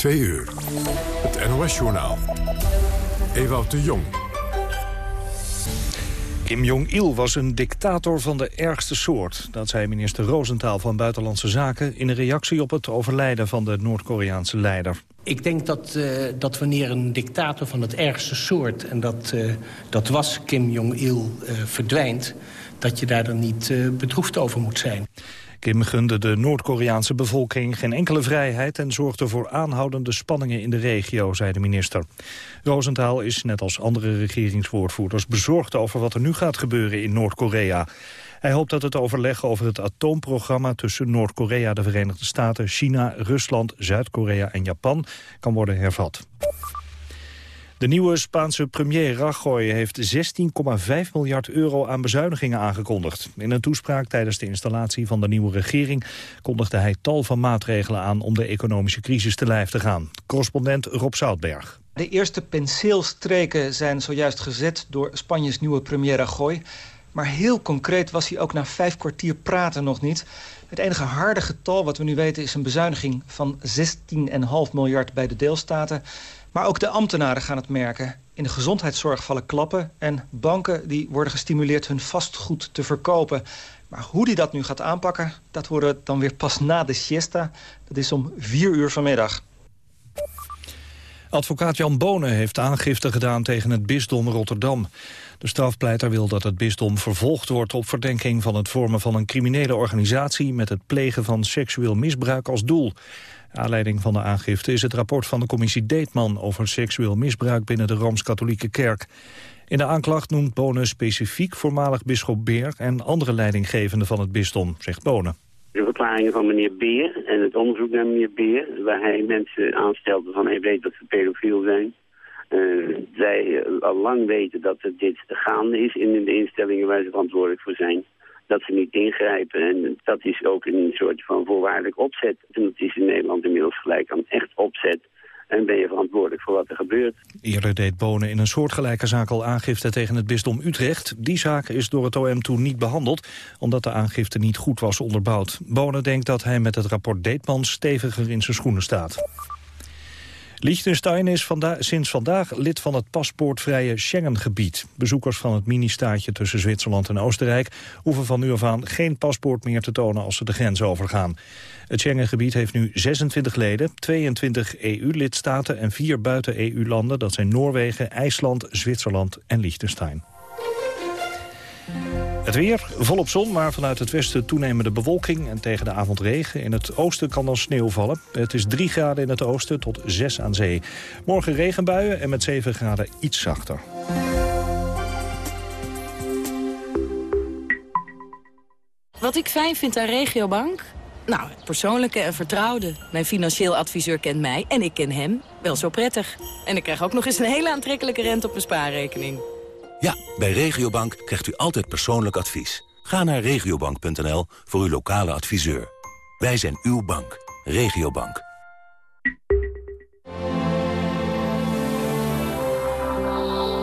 Twee uur. Het NOS-journaal. Ewout de Jong. Kim Jong-il was een dictator van de ergste soort. Dat zei minister Rosenthal van Buitenlandse Zaken... in een reactie op het overlijden van de Noord-Koreaanse leider. Ik denk dat, uh, dat wanneer een dictator van het ergste soort... en dat, uh, dat was Kim Jong-il, uh, verdwijnt... dat je daar dan niet bedroefd over moet zijn. Kim gunde de Noord-Koreaanse bevolking geen enkele vrijheid... en zorgde voor aanhoudende spanningen in de regio, zei de minister. Rosenthal is, net als andere regeringswoordvoerders... bezorgd over wat er nu gaat gebeuren in Noord-Korea. Hij hoopt dat het overleg over het atoomprogramma tussen Noord-Korea, de Verenigde Staten, China, Rusland, Zuid-Korea en Japan kan worden hervat. De nieuwe Spaanse premier Rajoy heeft 16,5 miljard euro aan bezuinigingen aangekondigd. In een toespraak tijdens de installatie van de nieuwe regering kondigde hij tal van maatregelen aan om de economische crisis te lijf te gaan. Correspondent Rob Zoutberg. De eerste penseelstreken zijn zojuist gezet door Spanjes nieuwe premier Rajoy. Maar heel concreet was hij ook na vijf kwartier praten nog niet. Het enige harde getal wat we nu weten is een bezuiniging van 16,5 miljard bij de deelstaten. Maar ook de ambtenaren gaan het merken. In de gezondheidszorg vallen klappen en banken die worden gestimuleerd hun vastgoed te verkopen. Maar hoe die dat nu gaat aanpakken, dat horen we dan weer pas na de siesta. Dat is om vier uur vanmiddag. Advocaat Jan Bonen heeft aangifte gedaan tegen het bisdom Rotterdam. De strafpleiter wil dat het bisdom vervolgd wordt op verdenking van het vormen van een criminele organisatie met het plegen van seksueel misbruik als doel. Aanleiding van de aangifte is het rapport van de commissie Deetman over seksueel misbruik binnen de Rooms-Katholieke Kerk. In de aanklacht noemt Bonen specifiek voormalig bisschop Beer en andere leidinggevenden van het bisdom, zegt Bonen. De verklaringen van meneer Beer en het onderzoek naar meneer Beer... waar hij mensen aanstelde van hij weet dat ze pedofiel zijn. Uh, zij al lang weten dat dit gaande is in de instellingen waar ze verantwoordelijk voor zijn dat ze niet ingrijpen. En dat is ook een soort van voorwaardelijk opzet. En dat is in Nederland inmiddels gelijk aan echt opzet. En ben je verantwoordelijk voor wat er gebeurt. Eerder deed Bonen in een soortgelijke zaak al aangifte tegen het bisdom Utrecht. Die zaak is door het OM toen niet behandeld, omdat de aangifte niet goed was onderbouwd. Bonen denkt dat hij met het rapport Deetman steviger in zijn schoenen staat. Liechtenstein is sinds vandaag lid van het paspoortvrije Schengengebied. Bezoekers van het mini-staatje tussen Zwitserland en Oostenrijk... hoeven van nu af aan geen paspoort meer te tonen als ze de grens overgaan. Het Schengengebied heeft nu 26 leden, 22 EU-lidstaten en vier buiten-EU-landen. Dat zijn Noorwegen, IJsland, Zwitserland en Liechtenstein. Het weer, volop zon, maar vanuit het westen toenemende bewolking... en tegen de avond regen. In het oosten kan dan sneeuw vallen. Het is 3 graden in het oosten tot 6 aan zee. Morgen regenbuien en met 7 graden iets zachter. Wat ik fijn vind aan Regiobank? Nou, het persoonlijke en vertrouwde. Mijn financieel adviseur kent mij en ik ken hem wel zo prettig. En ik krijg ook nog eens een hele aantrekkelijke rente op mijn spaarrekening. Ja, bij Regiobank krijgt u altijd persoonlijk advies. Ga naar regiobank.nl voor uw lokale adviseur. Wij zijn uw bank. Regiobank.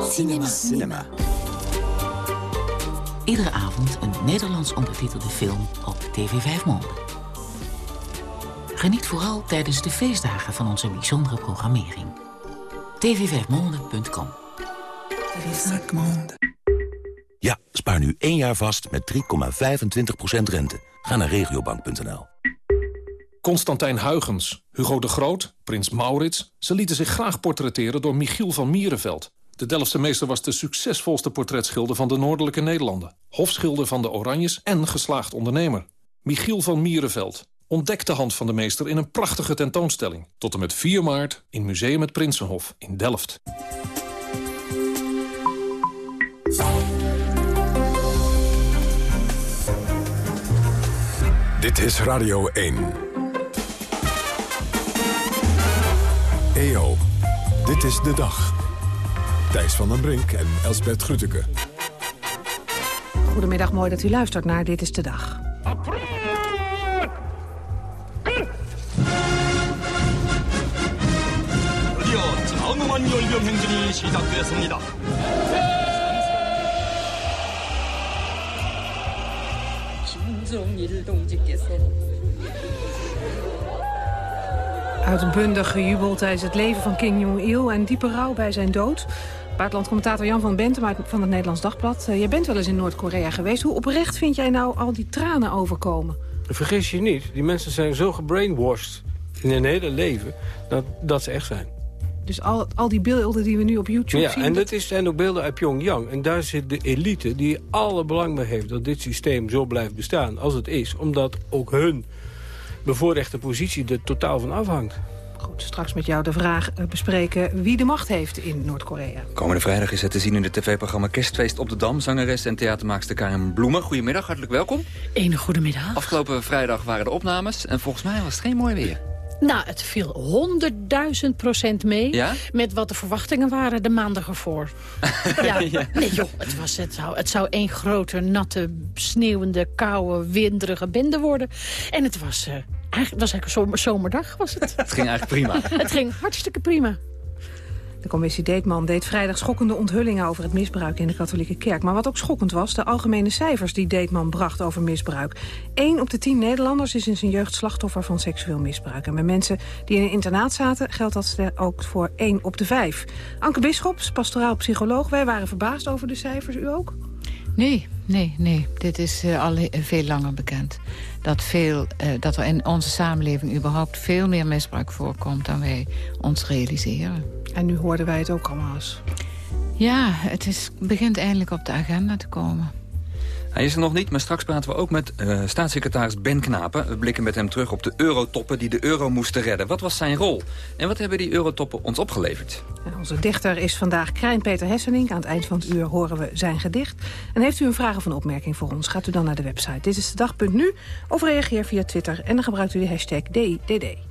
Cinema. Cinema. Iedere avond een Nederlands ondertitelde film op TV 5 Monde. Geniet vooral tijdens de feestdagen van onze bijzondere programmering. tv5monde.com ja, spaar nu één jaar vast met 3,25% rente. Ga naar regiobank.nl. Constantijn Huygens, Hugo de Groot, Prins Maurits... ze lieten zich graag portretteren door Michiel van Mierenveld. De Delftse meester was de succesvolste portretschilder van de Noordelijke Nederlanden. Hofschilder van de Oranjes en geslaagd ondernemer. Michiel van Mierenveld. Ontdek de hand van de meester in een prachtige tentoonstelling. Tot en met 4 maart in Museum het Prinsenhof in Delft. Dit is Radio 1. EO, dit is de dag. Thijs van den Brink en Elsbert Grütke. Goedemiddag, mooi dat u luistert naar Dit is de Dag. Uitbundig gejubeld tijdens het leven van King Jong-il... en diepe rouw bij zijn dood. Buitenlandcommentator Jan van Bentem van het Nederlands Dagblad. Uh, jij bent wel eens in Noord-Korea geweest. Hoe oprecht vind jij nou al die tranen overkomen? Vergis je niet, die mensen zijn zo gebrainwashed in hun hele leven... dat, dat ze echt zijn. Dus al, al die beelden die we nu op YouTube ja, zien... en dat is, zijn ook beelden uit Pyongyang. En daar zit de elite die alle belang bij heeft... dat dit systeem zo blijft bestaan als het is. Omdat ook hun bevoorrechte positie er totaal van afhangt. Goed, straks met jou de vraag eh, bespreken wie de macht heeft in Noord-Korea. Komende vrijdag is het te zien in het tv-programma Kerstfeest op de Dam. Zangeres en theatermaakster Karin Bloemen. Goedemiddag, hartelijk welkom. Een goedemiddag. Afgelopen vrijdag waren de opnames en volgens mij was het geen mooi weer. Nou, het viel honderdduizend procent mee ja? met wat de verwachtingen waren de maandag ervoor. ja. Nee joh, het, was, het, zou, het zou één grote, natte, sneeuwende, koude, winderige bende worden. En het was, uh, eigenlijk, was eigenlijk een zomerdag. Was het. het ging eigenlijk prima. het ging hartstikke prima. De commissie Deetman deed vrijdag schokkende onthullingen over het misbruik in de katholieke kerk. Maar wat ook schokkend was, de algemene cijfers die Deetman bracht over misbruik. 1 op de 10 Nederlanders is in zijn jeugd slachtoffer van seksueel misbruik. En bij mensen die in een internaat zaten geldt dat ook voor 1 op de 5. Anke Bisschops, pastoraal psycholoog, wij waren verbaasd over de cijfers, u ook? Nee, nee, nee. Dit is uh, al veel langer bekend. Dat, veel, uh, dat er in onze samenleving überhaupt veel meer misbruik voorkomt... dan wij ons realiseren. En nu hoorden wij het ook allemaal eens. Ja, het is, begint eindelijk op de agenda te komen. Hij is er nog niet, maar straks praten we ook met uh, staatssecretaris Ben Knapen. We blikken met hem terug op de eurotoppen die de euro moesten redden. Wat was zijn rol? En wat hebben die eurotoppen ons opgeleverd? En onze dichter is vandaag Krijn Peter Hesselink. Aan het eind van het uur horen we zijn gedicht. En heeft u een vraag of een opmerking voor ons, gaat u dan naar de website. Dit is de dag.nu of reageer via Twitter. En dan gebruikt u de hashtag DIDD.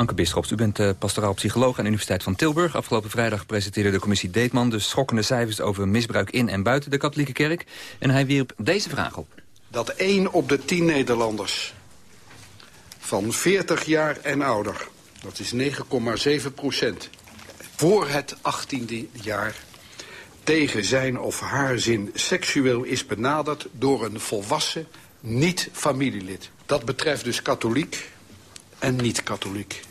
Anke Bisschops, u bent uh, pastoraal psycholoog aan de Universiteit van Tilburg. Afgelopen vrijdag presenteerde de commissie Deetman... de schokkende cijfers over misbruik in en buiten de katholieke kerk. En hij wierp deze vraag op. Dat 1 op de 10 Nederlanders van 40 jaar en ouder... dat is 9,7 procent, voor het 18e jaar... tegen zijn of haar zin seksueel is benaderd door een volwassen niet-familielid. Dat betreft dus katholiek en niet-katholiek.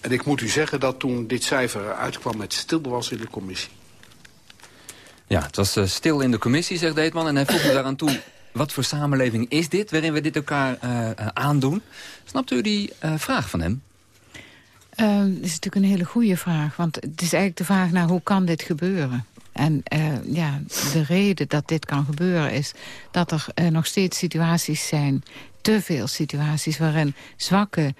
En ik moet u zeggen dat toen dit cijfer uitkwam... het stil was in de commissie. Ja, het was uh, stil in de commissie, zegt Deetman. En hij vroeg me daaraan toe... wat voor samenleving is dit, waarin we dit elkaar uh, aandoen? Snapt u die uh, vraag van hem? Uh, dat is natuurlijk een hele goede vraag. Want het is eigenlijk de vraag naar hoe kan dit gebeuren? En uh, ja, de reden dat dit kan gebeuren is dat er uh, nog steeds situaties zijn... te veel situaties waarin zwakke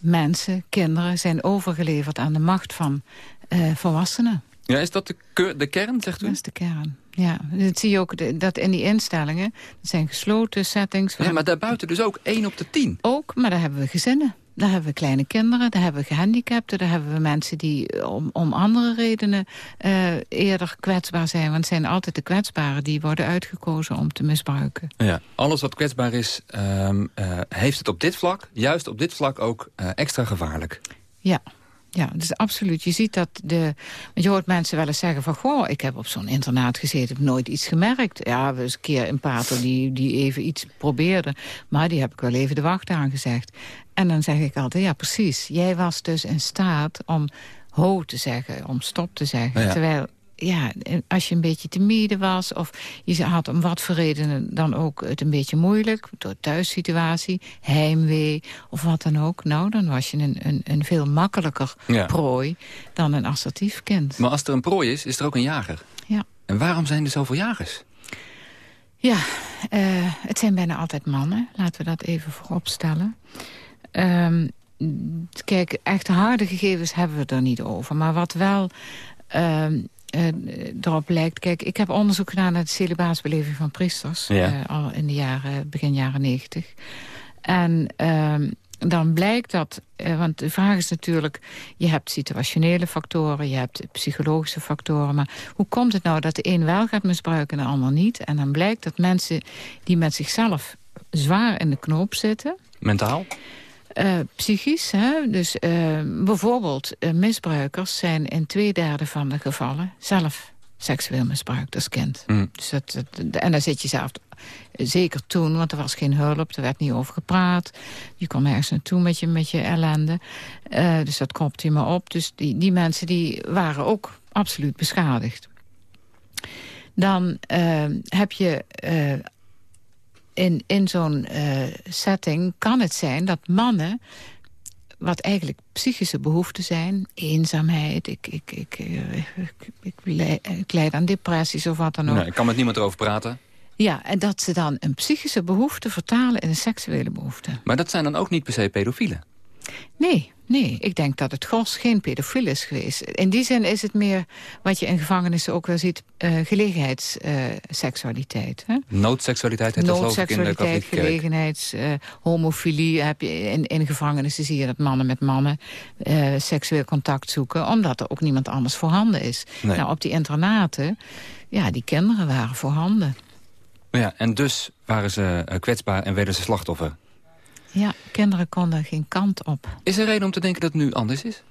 mensen, kinderen... zijn overgeleverd aan de macht van uh, volwassenen. Ja, is dat de, de kern, zegt u? Dat is de kern, ja. Dat zie je ook de, dat in die instellingen. Dat zijn gesloten settings. Ja, maar daarbuiten dus ook één op de tien? Ook, maar daar hebben we gezinnen. Daar hebben we kleine kinderen, daar hebben we gehandicapten... daar hebben we mensen die om, om andere redenen uh, eerder kwetsbaar zijn. Want het zijn altijd de kwetsbaren die worden uitgekozen om te misbruiken. Ja, alles wat kwetsbaar is, um, uh, heeft het op dit vlak... juist op dit vlak ook uh, extra gevaarlijk. Ja, ja, dus absoluut. Je ziet dat de... Want je hoort mensen wel eens zeggen van... goh, ik heb op zo'n internaat gezeten, heb nooit iets gemerkt. Ja, we eens een keer een pater die, die even iets probeerde. Maar die heb ik wel even de wacht aangezegd. En dan zeg ik altijd, ja precies. Jij was dus in staat om ho te zeggen, om stop te zeggen. Ja. Terwijl ja, als je een beetje timide was... of je had om wat voor redenen dan ook het een beetje moeilijk... door thuissituatie, heimwee of wat dan ook... nou, dan was je een, een, een veel makkelijker ja. prooi dan een assertief kind. Maar als er een prooi is, is er ook een jager. Ja. En waarom zijn er zoveel jagers? Ja, uh, het zijn bijna altijd mannen. Laten we dat even voorop stellen. Um, kijk, echt harde gegevens hebben we er niet over. Maar wat wel... Uh, erop lijkt. Kijk, ik heb onderzoek gedaan naar de celibaatbeleving van priesters. Ja. Uh, al in de jaren, begin jaren negentig. En uh, dan blijkt dat, uh, want de vraag is natuurlijk... je hebt situationele factoren, je hebt psychologische factoren... maar hoe komt het nou dat de een wel gaat misbruiken en de ander niet? En dan blijkt dat mensen die met zichzelf zwaar in de knoop zitten... Mentaal? Uh, psychisch, hè? dus uh, bijvoorbeeld uh, misbruikers zijn in twee derde van de gevallen zelf seksueel misbruikt als kind. Mm. Dus dat, dat, en daar zit je zelf zeker toen, want er was geen hulp, er werd niet over gepraat. Je kwam ergens naartoe met je, met je ellende. Dus dat kopte je maar op. Dus die, die mensen die waren ook absoluut beschadigd. Dan heb je in, in zo'n setting kan het zijn dat mannen wat eigenlijk psychische behoeften zijn. Eenzaamheid, ik, ik, ik, ik, ik, leid aan depressies of wat dan ook. Nee, ik kan met niemand erover praten. Ja, en dat ze dan een psychische behoefte vertalen in een seksuele behoefte. Maar dat zijn dan ook niet per se pedofielen? Nee, nee. Ik denk dat het gros geen pedofiel is geweest. In die zin is het meer wat je in gevangenissen ook wel ziet... Uh, gelegenheidsseksualiteit. Uh, Noodseksualiteit, het Noodseksualiteit, gelegenheids, uh, homofilie. Heb je in, in gevangenissen zie je dat mannen met mannen seksueel contact zoeken... omdat er ook niemand anders voorhanden is. Nee. Nou, op die internaten, ja, die kinderen waren voorhanden. Ja, en dus waren ze kwetsbaar en werden ze slachtoffer? Ja, kinderen konden geen kant op. Is er reden om te denken dat het nu anders is?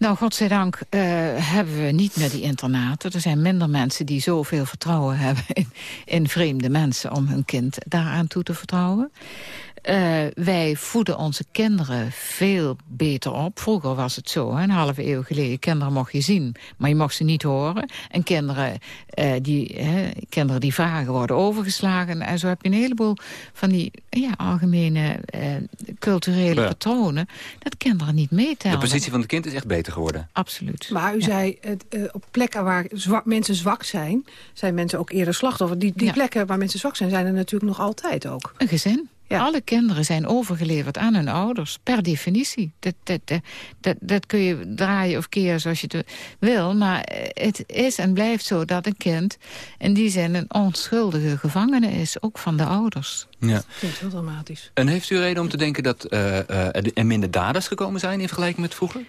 Nou, godzijdank uh, hebben we niet meer die internaten. Er zijn minder mensen die zoveel vertrouwen hebben in, in vreemde mensen... om hun kind daaraan toe te vertrouwen. Uh, wij voeden onze kinderen veel beter op. Vroeger was het zo, een halve eeuw geleden. Kinderen mocht je zien, maar je mocht ze niet horen. En kinderen, uh, die, kinderen die vragen worden overgeslagen. En zo heb je een heleboel van die ja, algemene culturele ja. patronen... dat kinderen niet meetellen. De positie van het kind is echt beter geworden. Absoluut. Maar u ja. zei, op plekken waar zwak, mensen zwak zijn... zijn mensen ook eerder slachtoffer. Die, die plekken waar mensen zwak zijn, zijn er natuurlijk nog altijd ook. Een gezin. Ja. Alle kinderen zijn overgeleverd aan hun ouders, per definitie. Dat, dat, dat, dat, kun je draaien of keren zoals je het wil. Maar het is en blijft zo dat een kind in die zin een onschuldige gevangene is. Ook van de ouders. Ja. Dat klinkt heel dramatisch. En heeft u reden om te denken dat uh, uh, er minder daders gekomen zijn in vergelijking met vroeger?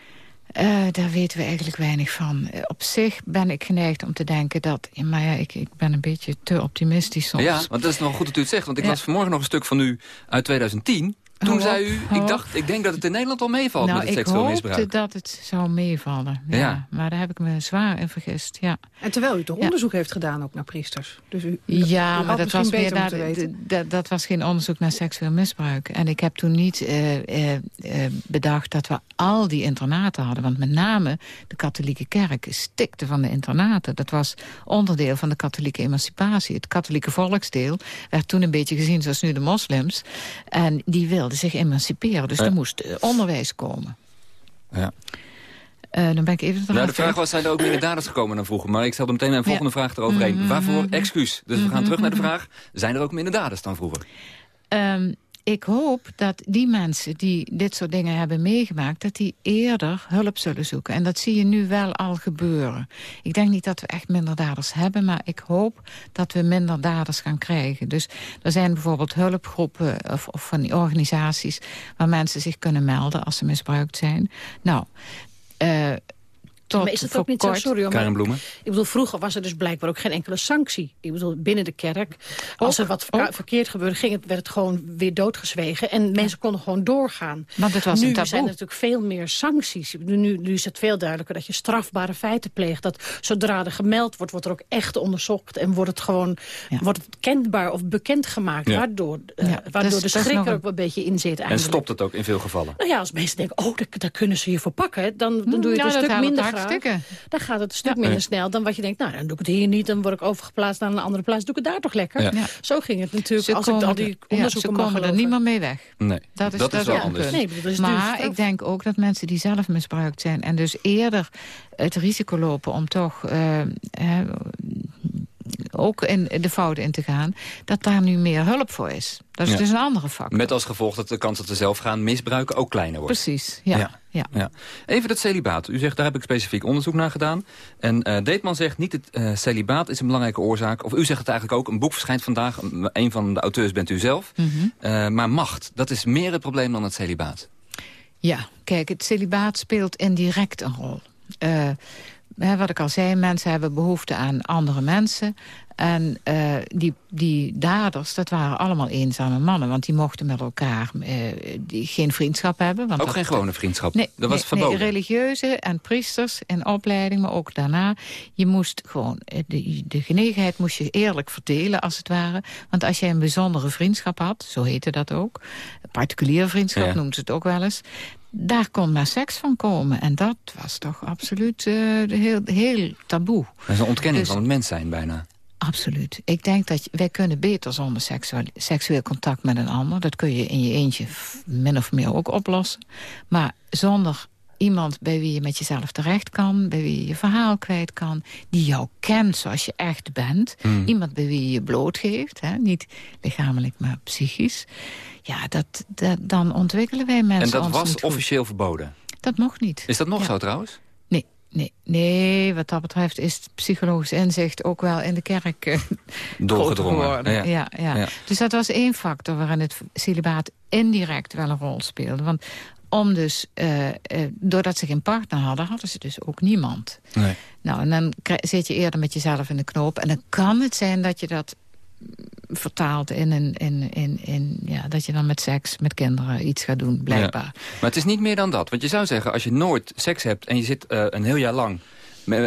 Uh, daar weten we eigenlijk weinig van. Uh, op zich ben ik geneigd om te denken dat... maar ja, ik, ik ben een beetje te optimistisch soms. Ja, want dat is nog goed dat u het zegt. Want ik ja. las vanmorgen nog een stuk van u uit 2010... Toen Hou zei u, hou ik dacht, ik denk dat het in Nederland al meevalt nou, met het seksueel ik misbruik. hoopte dat het zou meevallen. Ja, Ja. Maar daar heb ik me zwaar in vergist, ja. En terwijl u toch Ja. onderzoek heeft gedaan ook naar priesters. Dus u, u- Ja, u maar dat was, meer beter daar, moeten weten. d- d- dat was geen onderzoek naar seksueel misbruik. En ik heb toen niet eh, eh, eh, bedacht dat we al die internaten hadden. Want met name de katholieke kerk stikte van de internaten. Dat was onderdeel van de katholieke emancipatie. Het katholieke volksdeel werd toen een beetje gezien zoals nu de moslims. En die wilden zich emanciperen. Dus Ja. er moest eh, onderwijs komen. Ja. Eh, dan ben ik even... Nou, de vraag was, zijn er ook meer daders gekomen dan vroeger? Maar ik stelde meteen mijn volgende vraag eroverheen. Mhm, Waarvoor excuus? Dus we gaan terug naar de vraag, zijn er ook minder daders dan vroeger? Ehm, ik hoop dat die mensen die dit soort dingen hebben meegemaakt... dat die eerder hulp zullen zoeken. En dat zie je nu wel al gebeuren. Ik denk niet dat we echt minder daders hebben... maar ik hoop dat we minder daders gaan krijgen. Dus er zijn bijvoorbeeld hulpgroepen of, of van die organisaties... waar mensen zich kunnen melden als ze misbruikt zijn. Nou... eh tot maar is het voor ook niet kort- zo, sorry hoor, maar Karen Bloemen? Ik bedoel, vroeger was er dus blijkbaar ook geen enkele sanctie. Ik bedoel, binnen de kerk, als er wat verkeerd gebeurde... Ging het, werd het gewoon weer doodgezwegen. En mensen konden gewoon doorgaan. Want het was nu een taboe. zijn er natuurlijk veel meer sancties. Ik bedoel, Nu, nu is het veel duidelijker dat je strafbare feiten pleegt. Dat zodra er gemeld wordt, wordt er ook echt onderzocht. En wordt het gewoon wordt het kenbaar of bekendgemaakt. Ja. Waardoor, eh, Ja, waardoor dus de dat schrik er een- ook een beetje in zit En eigenlijk. stopt het ook in veel gevallen? Nou ja, als mensen denken, oh, daar, daar kunnen ze je voor pakken... dan, dan doe je het Ja, een dat stuk minder graag. Hartstikke. Dan gaat het een stuk Ja. minder Ja. snel dan wat je denkt... nou, dan doe ik het hier niet, dan word ik overgeplaatst naar een andere plaats. Doe ik het daar toch lekker? Ja. Ja. Zo ging het natuurlijk, Ze als ik al die er- ja, onderzoeken ze mag komen er niet meer mee weg. Nee, Dat is, dat is wel anders. Nee, is maar ik denk ook dat mensen die zelf misbruikt zijn... en dus eerder het risico lopen om toch... eh, eh, ook in de fouten in te gaan... dat daar nu meer hulp voor is. Dat is Ja. dus een andere factor. Met als gevolg dat de kans dat ze zelf gaan misbruiken ook kleiner wordt. Precies, ja. Ja. ja. Ja. Even dat celibaat. U zegt, daar heb ik specifiek onderzoek naar gedaan. En eh Deetman zegt, niet het eh, celibaat is een belangrijke oorzaak. Of u zegt het eigenlijk ook, een boek verschijnt vandaag. Een van de auteurs bent u zelf. Mhm. Eh, maar macht, dat is meer het probleem dan het celibaat. Ja, kijk, het celibaat speelt indirect een rol. Eh, wat ik al zei, mensen hebben behoefte aan andere mensen. En uh, die, die daders, dat waren allemaal eenzame mannen. Want die mochten met elkaar uh, die geen vriendschap hebben. Want ook dat, geen gewone vriendschap? Nee, dat was nee, verboden? Nee, religieuze en priesters in opleiding, maar ook daarna. Je moest gewoon, de, de genegenheid moest je eerlijk verdelen, als het ware. Want als jij een bijzondere vriendschap had, zo heette dat ook... particuliere vriendschap ja. noemt ze het ook wel eens daar kon maar seks van komen. En dat was toch absoluut uh, heel, heel taboe. Dat is een ontkenning dus, van het mens zijn bijna. Absoluut. Ik denk dat je, wij kunnen beter zonder seksueel, seksueel contact met een ander. Dat kun je in je eentje min of meer ook oplossen. Maar zonder iemand bij wie je met jezelf terecht kan... bij wie je je verhaal kwijt kan... die jou kent zoals je echt bent. Hmm. Iemand bij wie je je blootgeeft. Hè? Niet lichamelijk, maar psychisch. Ja, dat, dat, dan ontwikkelen wij mensen En dat ons was officieel verboden? Dat mocht niet. Is dat nog Ja. zo trouwens? Nee, nee, nee, wat dat betreft is het psychologisch inzicht ook wel in de kerk eh, Doorgedrongen. Ja, ja. Ja. Dus dat was één factor waarin het celibaat indirect wel een rol speelde. Want om dus, eh, eh, doordat ze geen partner hadden, hadden ze dus ook niemand. Nee. Nou, en dan zit je eerder met jezelf in de knoop. En dan kan het zijn dat je dat vertaalt in, een, in, in, in ja, dat je dan met seks, met kinderen iets gaat doen, blijkbaar. Ja. Maar het is niet meer dan dat. Want je zou zeggen, als je nooit seks hebt en je zit eh, een heel jaar lang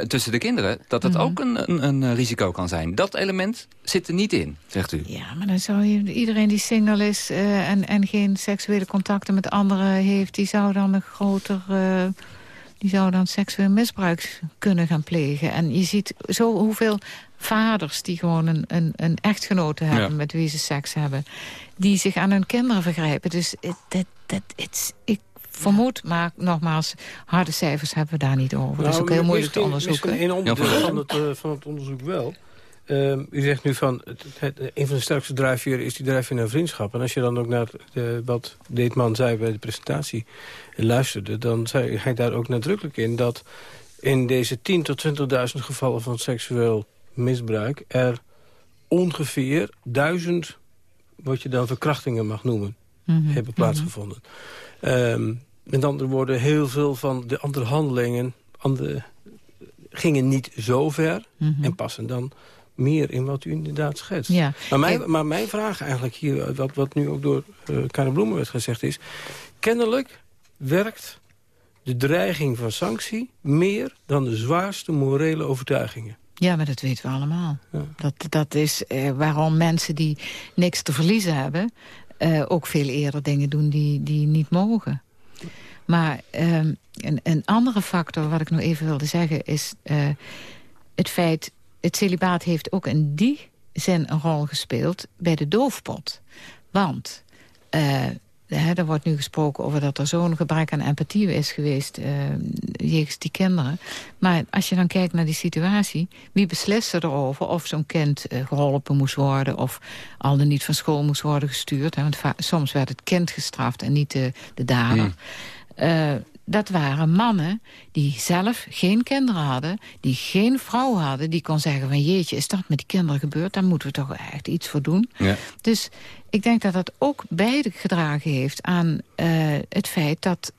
tussen de kinderen... dat dat Mhm. ook een, een, een eh, risico kan zijn. Dat element zit er niet in, zegt u. Ja, maar dan zou je, iedereen die single is eh, en, en geen seksuele contacten met anderen heeft... die zou dan een groter... eh, die zou dan seksueel misbruik kunnen gaan plegen. En je ziet zo hoeveel vaders die gewoon een, een, een echtgenote hebben... Ja. met wie ze seks hebben, die zich aan hun kinderen vergrijpen. Dus dat, dat, ik vermoed, maar nogmaals, harde cijfers hebben we daar niet over. dat is ook heel moeilijk te Nou, onderzoeken. Misschien één onderdeel Ja, van het, eh, van het onderzoek wel. Ehm, u zegt nu van, het, het- een van de sterkste drijfveren is die drijfveer naar vriendschap. En als je dan ook naar de, wat Deetman zei bij de presentatie luisterde... dan zei hij daar ook nadrukkelijk in dat in deze 10.000 tot 20.000 gevallen van seksueel misbruik... er ongeveer duizend, wat je dan verkrachtingen mag noemen, Mhm, hebben plaatsgevonden. Ehm, met andere woorden, heel veel van de andere handelingen andere, gingen niet zo ver... Mhm. en passen dan meer in wat u inderdaad schetst. Ja. Maar, mijn, maar mijn vraag eigenlijk hier, wat, wat nu ook door uh, Karin Bloemen werd gezegd is... kennelijk werkt de dreiging van sanctie meer dan de zwaarste morele overtuigingen. Ja, maar dat weten we allemaal. Dat, dat is eh, waarom mensen die niks te verliezen hebben... eh, ook veel eerder dingen doen die, die niet mogen. Maar ehm, een, een andere factor wat ik nog even wilde zeggen... is eh, het feit... het celibaat heeft ook in die zin een rol gespeeld bij de doofpot. Want... eh, er wordt nu gesproken over dat er zo'n gebrek aan empathie is geweest... eh, jegens die kinderen. Maar als je dan kijkt naar die situatie... wie besliste erover of zo'n kind eh, geholpen moest worden... of al dan niet van school moest worden gestuurd. Hè, want soms werd het kind gestraft en niet de, de dader. Hmm. Eh, dat waren mannen die zelf geen kinderen hadden... die geen vrouw hadden, die kon zeggen van... jeetje, is dat met die kinderen gebeurd? Daar moeten we toch echt iets voor doen. Ja. Dus ik denk dat dat ook bijgedragen heeft aan eh, het feit dat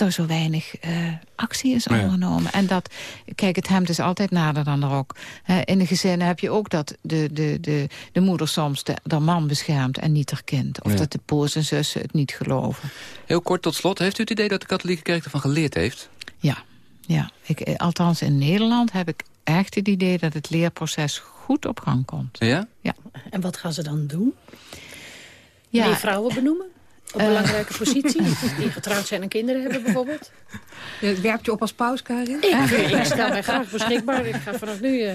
er zo weinig eh, actie is Ja. ondernomen. En dat, kijk, het hemd is altijd nader dan de rok. Hè, in de gezinnen heb je ook dat de, de, de, de moeder soms de, de man beschermt en niet haar kind. Of Ja. dat de broers en zussen het niet geloven. Heel kort tot slot, heeft u het idee dat de katholieke kerk ervan geleerd heeft? Ja, ja. Ik, eh, althans in Nederland heb ik echt het idee dat het leerproces goed op gang komt. Ja? Ja. En wat gaan ze dan doen? Ja. Meer vrouwen benoemen? Op Eh. belangrijke posities? Die getrouwd zijn en kinderen hebben bijvoorbeeld? Werpt je op als paus, Karin? Ik, eh, ik stel mij graag beschikbaar. Ik ga vanaf nu eh,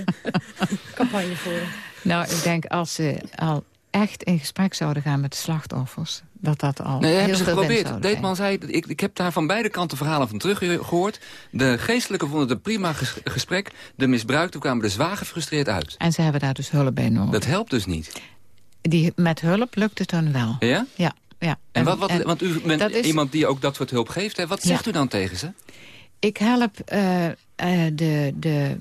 campagne voeren. Nou, ik denk als ze al echt in gesprek zouden gaan met de slachtoffers... dat dat al Nee, heel hebben ze geprobeerd. Deetman zei, ik, ik heb daar van beide kanten verhalen van teruggehoord. De geestelijke vonden het een prima ges- gesprek. De misbruikten kwamen er zwaar gefrustreerd uit. En ze hebben daar dus hulp bij nodig. Dat helpt dus niet. Die, met hulp lukt het dan wel. Ja? Ja, ja. En wat, wat, want u bent is- iemand die ook dat soort hulp geeft. Hè? Wat Ja. zegt u dan tegen ze? Ik help eh, eh, de, de,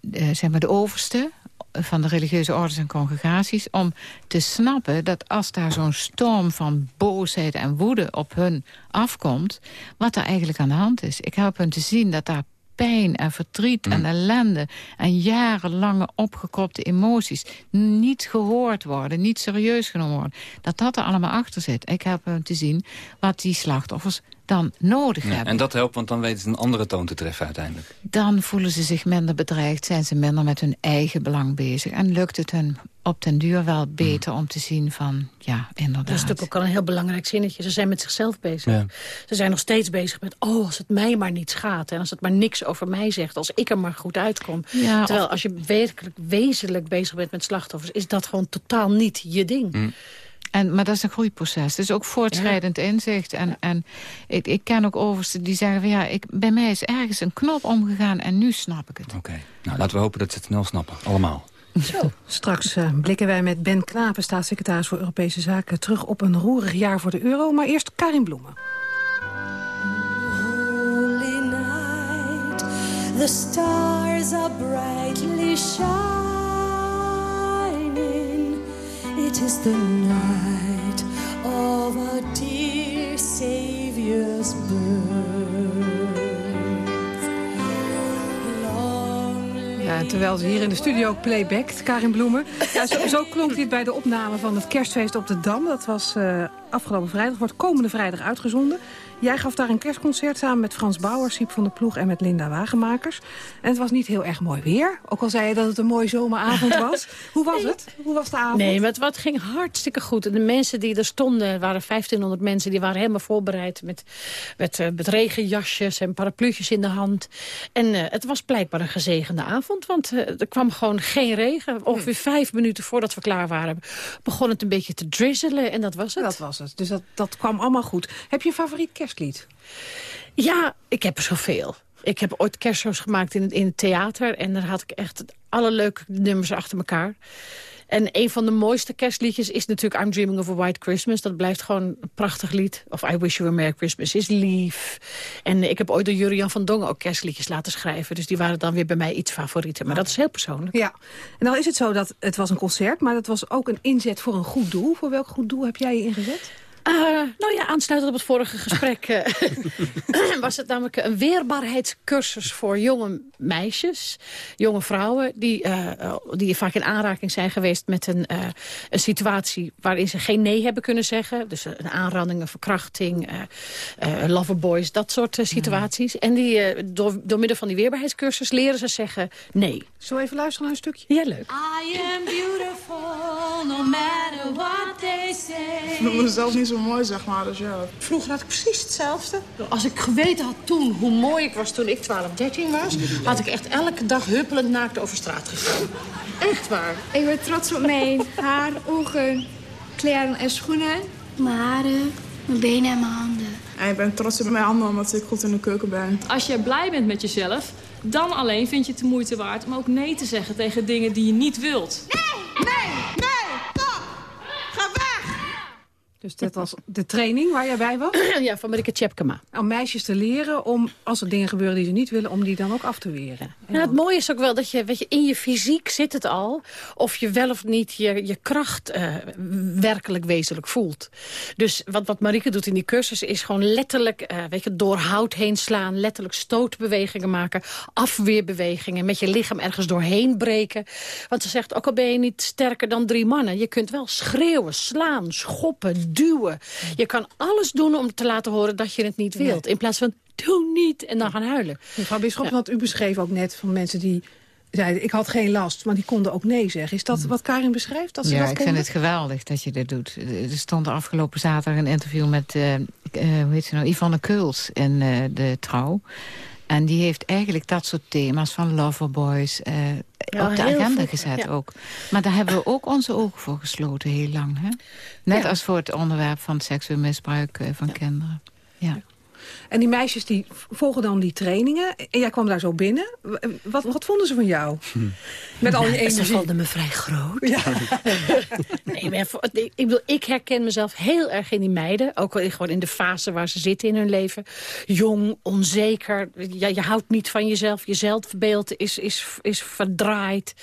de, zeg maar de overste van de religieuze orders en congregaties... om te snappen dat als daar zo'n storm van boosheid en woede op hun afkomt... wat er eigenlijk aan de hand is. Ik help hun te zien dat daar pijn en verdriet en ellende... en jarenlange opgekropte emoties niet gehoord worden... niet serieus genomen worden, dat dat er allemaal achter zit. Ik heb hem te zien wat die slachtoffers dan nodig Ja, hebben. en dat helpt, want dan weten ze een andere toon te treffen uiteindelijk. Dan voelen ze zich minder bedreigd, zijn ze minder met hun eigen belang bezig... en lukt het hun op den duur wel beter om te zien van, ja, inderdaad. Dat is natuurlijk ook al een heel belangrijk zinnetje. Ze zijn met zichzelf bezig. Ja. Ze zijn nog steeds bezig met, oh, als het mij maar niet schaadt. En als het maar niks over mij zegt. Als ik er maar goed uitkom. Ja, Terwijl of- als je werkelijk wezenlijk bezig bent met slachtoffers... is dat gewoon totaal niet je ding. En, maar dat is een groeiproces. Het is ook voortschrijdend inzicht. En, en ik, ik ken ook oversten die zeggen... Van, ja, ik, bij mij is ergens een knop omgegaan en nu snap ik het. Oké, nou, laten we hopen dat ze het snel snappen. Allemaal. Zo. Straks eh, blikken wij met Ben Knapen, staatssecretaris voor Europese Zaken... terug op een roerig jaar voor de euro. Maar eerst Karin Bloemen. Holy night, the stars are brightly shining. It is the night of our dear Savior's birth. Ja, terwijl ze hier in de studio playbackt, Karin Bloemen. Ja, zo, zo klonk dit bij de opname van het kerstfeest op de Dam. Dat was eh, afgelopen vrijdag, wordt komende vrijdag uitgezonden. Jij gaf daar een kerstconcert samen met Frans Bauer, Siep van der Ploeg en met Linda Wagenmakers. En het was niet heel erg mooi weer. Ook al zei je dat het een mooie zomeravond was. Hoe was het? Hoe was de avond? Nee, maar het, ging hartstikke goed. En de mensen die er stonden, waren 1500 mensen... die waren helemaal voorbereid met, met, eh, met regenjasjes en parapluutjes in de hand. En eh, het was blijkbaar een gezegende avond, want eh, er kwam gewoon geen regen. Ongeveer vijf minuten voordat we klaar waren... begon het een beetje te drizzelen en dat was het. Dat was het. Dus dat, dat kwam allemaal goed. Heb je een favoriet Ja, ik heb er zoveel. Ik heb ooit kerstshows gemaakt in het, theater... en daar had ik echt alle leuke nummers achter elkaar. En een van de mooiste kerstliedjes is natuurlijk I'm Dreaming of a White Christmas. Dat blijft gewoon een prachtig lied. Of I Wish You a Merry Christmas is lief. En ik heb ooit door Jurian van Dongen ook kerstliedjes laten schrijven. Dus die waren dan weer bij mij iets favorieten. Maar dat is heel persoonlijk. Ja, en nou is het zo dat het was een concert... maar het was ook een inzet voor een goed doel. Voor welk goed doel heb jij je ingezet? Uh, nou ja, aansluitend op het vorige gesprek uh, was het namelijk een weerbaarheidscursus voor jonge meisjes, jonge vrouwen, die, uh, die vaak in aanraking zijn geweest met een, een situatie waarin ze geen nee hebben kunnen zeggen. Dus een aanranding, een verkrachting, loverboys, dat soort situaties. En die, door, door middel van die weerbaarheidscursus leren ze zeggen nee. Zullen we even luisteren naar een stukje? Ja, leuk. I am beautiful, no matter what they say. Ik mezelf niet zo mooi, zeg maar. Dus ja. Vroeger had ik precies hetzelfde. Als ik geweten had toen hoe mooi ik was toen ik 12, 13 was... had ik echt elke dag huppelend naakt over straat gegaan. Echt waar. Ik ben trots op mijn haar, ogen, kleren en schoenen. Mijn haren, mijn benen en mijn handen. En ik ben trots op mijn handen omdat ik goed in de keuken ben. Als je blij bent met jezelf, dan alleen vind je het de moeite waard... om ook nee te zeggen tegen dingen die je niet wilt. Nee, nee, nee! Dus dat was de training waar jij bij was? Ja, van Marike Tjepkema. Om meisjes te leren om, als er dingen gebeuren die ze niet willen... om die dan ook af te weren. Nou, het mooie is ook wel dat je, weet je, in je fysiek zit het al... of je wel of niet je, je kracht uh, werkelijk wezenlijk voelt. Dus wat, wat Marike doet in die cursus is gewoon letterlijk... Uh, weet je, door hout heen slaan, letterlijk stootbewegingen maken... afweerbewegingen, met je lichaam ergens doorheen breken. Want ze zegt, ook al ben je niet sterker dan drie mannen... je kunt wel schreeuwen, slaan, schoppen, duwen. Je kan alles doen om te laten horen dat je het niet wilt. In plaats van, doe niet, en dan gaan huilen. Mevrouw Bisschop, ja. want u beschreef ook net van mensen die zeiden... ik had geen last, maar die konden ook nee zeggen. Is dat wat Karin beschrijft? Dat ze ja, dat ik konden? vind het geweldig dat je dit doet. Er stond afgelopen zaterdag een interview met uh, uh, hoe heet ze nou, Yvonne Keuls in uh, de Trouw. En die heeft eigenlijk dat soort thema's van loverboys uh, ja, op de agenda gezet ja. ook. Maar daar hebben we ook onze ogen voor gesloten heel lang. Hè? Net ja. als voor het onderwerp van seksueel misbruik uh, van kinderen. Ja. En die meisjes die volgen dan die trainingen. En jij kwam daar zo binnen. Wat, wat vonden ze van jou? Hm. Met al je energie. Ze vonden me vrij groot. Ja. nee, maar ik, bedoel, ik herken mezelf heel erg in die meiden. Ook gewoon in de fase waar ze zitten in hun leven. Jong, onzeker. Ja, je houdt niet van jezelf. Je zelfbeeld is, is, is verdraaid.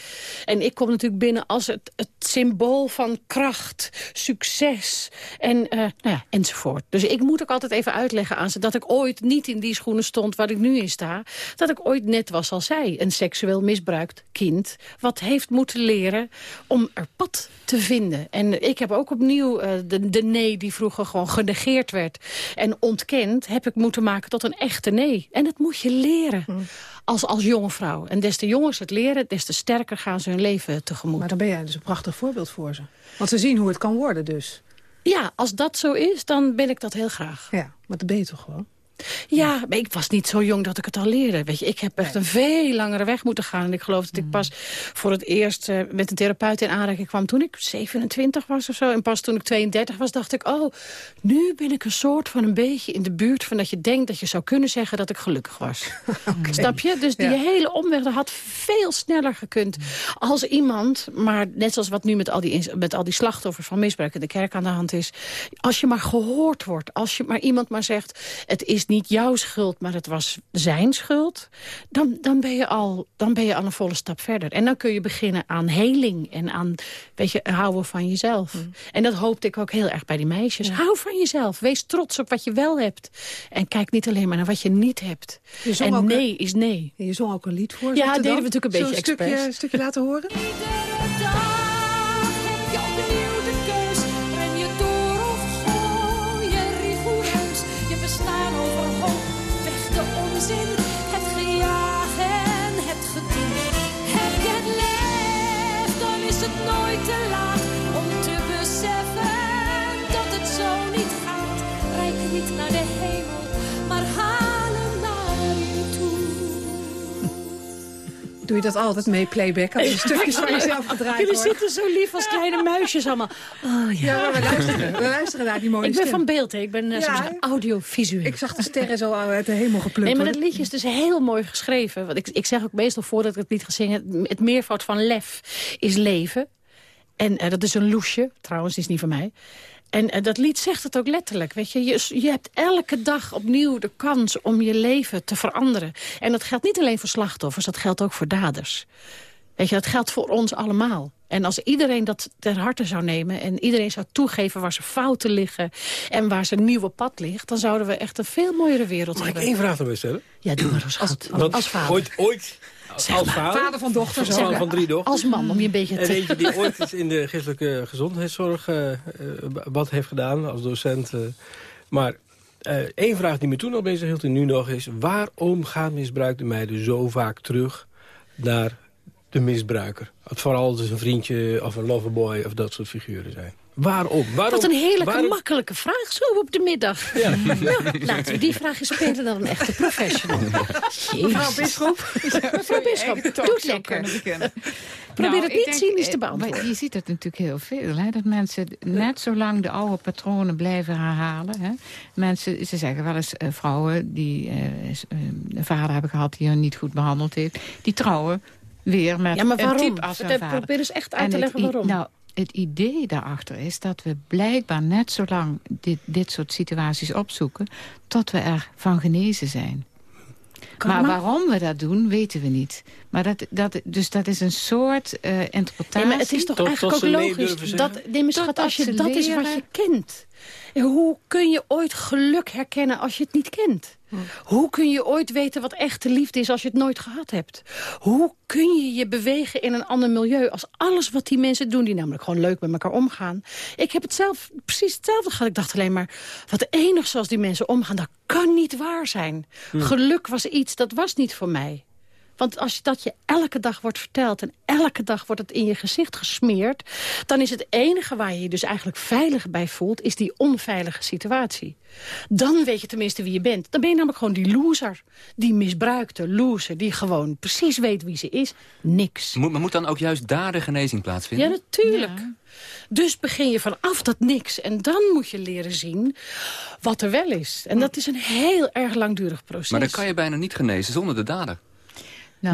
En ik kom natuurlijk binnen als het, het symbool van kracht, succes en, uh, nou ja, enzovoort. Dus ik moet ook altijd even uitleggen aan ze dat ik ik ooit niet in die schoenen stond waar ik nu in sta. Dat ik ooit net was als zij, een seksueel misbruikt kind... wat heeft moeten leren om er pad te vinden. En ik heb ook opnieuw uh, de, de nee die vroeger gewoon genegeerd werd... en ontkend, heb ik moeten maken tot een echte nee. En dat moet je leren. Hm. Als, als jonge vrouw. En des te jonger ze het leren, des te sterker gaan ze hun leven tegemoet. Maar dan ben jij dus een prachtig voorbeeld voor ze. Want ze zien hoe het kan worden dus. Ja, als dat zo is, dan ben ik dat heel graag. Ja, maar dat ben je gewoon? Ja, maar ik was niet zo jong dat ik het al leerde. Weet je, ik heb echt een veel langere weg moeten gaan. En ik geloof dat ik pas voor het eerst uh, met een therapeut in aanraking kwam... toen ik 27 was of zo. En pas toen ik 32 was, dacht ik... oh, nu ben ik een soort van een beetje in de buurt... van dat je denkt dat je zou kunnen zeggen dat ik gelukkig was. okay. Snap je? Dus die ja. hele omweg had veel sneller gekund. Als iemand, maar net zoals wat nu met al, die, met al die slachtoffers van misbruik... in de kerk aan de hand is... als je maar gehoord wordt, als je maar iemand maar zegt... het is niet jouw schuld, maar het was zijn schuld... dan, dan, ben je al, dan ben je al een volle stap verder. En dan kun je beginnen aan heling en aan weet je, houden van jezelf. Mm. En dat hoopte ik ook heel erg bij die meisjes. Ja. Hou van jezelf. Wees trots op wat je wel hebt. En kijk niet alleen maar naar wat je niet hebt. Je en nee een, is nee. Je zong ook een lied voor. Ja, deden we natuurlijk een beetje een stukje, een stukje laten horen? Doe je dat altijd mee, playback? Als je stukjes van jezelf gedraaid Jullie zitten zo lief als kleine muisjes allemaal. Oh, ja. ja, maar we luisteren, we luisteren naar die mooie Ik ben stem. van beeld, hè. ik ben uh, ja, audiovisueel. Ik zag de sterren zo uit de hemel geplukt. Nee, maar dat liedje is dus heel mooi geschreven. Want ik, ik zeg ook meestal voordat ik het lied ga zingen... het meervoud van lef is leven. En uh, dat is een loesje, trouwens, die is niet van mij. En uh, dat lied zegt het ook letterlijk. Weet je? je? Je hebt elke dag opnieuw de kans om je leven te veranderen. En dat geldt niet alleen voor slachtoffers, dat geldt ook voor daders. Weet je, dat geldt voor ons allemaal. En als iedereen dat ter harte zou nemen... en iedereen zou toegeven waar ze fouten liggen... en waar zijn nieuwe pad ligt... dan zouden we echt een veel mooiere wereld Mag hebben. Mag ik één vraag erbij stellen? Ja, doe maar eens als, als, als vader. Ooit, ooit als vader, vader van dochters. Van, van drie dochters. Als man, om je een beetje te... En eentje die ooit eens in de geestelijke gezondheidszorg uh, wat heeft gedaan als docent. Uh, maar uh, één vraag die me toen al bezig hield en nu nog is... waarom gaan misbruikte meiden zo vaak terug naar de misbruiker? Het vooral als een vriendje of een loverboy of dat soort figuren zijn. Waarom? Waarom? Wat een hele waarom? makkelijke vraag zo op de middag. Ja. Nou, laten we die vraag eens spelen dan een echte professional. Mevrouw Bisschop. Mevrouw Bisschop, doe het lekker. Probeer nou, het niet cynisch te beantwoorden. Je ziet het natuurlijk heel veel. Hè? Dat mensen net zo lang de oude patronen blijven herhalen. Hè? Mensen, ze zeggen wel eens uh, vrouwen die uh, een vader hebben gehad... die hen niet goed behandeld heeft. Die trouwen weer met ja, maar waarom? een type als hun vader. Probeer eens echt uit te leggen waarom. Nou, het idee daarachter is dat we blijkbaar net zo lang dit, dit soort situaties opzoeken... tot we ervan genezen zijn. Karma? Maar waarom we dat doen, weten we niet. Maar dat, dat, dus dat is een soort uh, interpretatie. Nee, maar het is toch tot, eigenlijk tot ook logisch. Dat, nee, schat, als je, dat is wat je kent. Hoe kun je ooit geluk herkennen als je het niet kent? Hm. Hoe kun je ooit weten wat echte liefde is als je het nooit gehad hebt? Hoe kun je je bewegen in een ander milieu als alles wat die mensen doen... die namelijk gewoon leuk met elkaar omgaan. Ik heb het zelf precies hetzelfde gehad. Ik dacht alleen maar, wat enig zoals die mensen omgaan... dat kan niet waar zijn. Hm. Geluk was iets, dat was niet voor mij. Want als dat je elke dag wordt verteld... en elke dag wordt het in je gezicht gesmeerd... dan is het enige waar je je dus eigenlijk veilig bij voelt... is die onveilige situatie. Dan weet je tenminste wie je bent. Dan ben je namelijk gewoon die loser. Die misbruikte loser. Die gewoon precies weet wie ze is. Niks. Moet, maar moet dan ook juist daar de genezing plaatsvinden? Ja, natuurlijk. Ja. Dus begin je vanaf dat niks. En dan moet je leren zien wat er wel is. En dat is een heel erg langdurig proces. Maar dan kan je bijna niet genezen zonder de dader.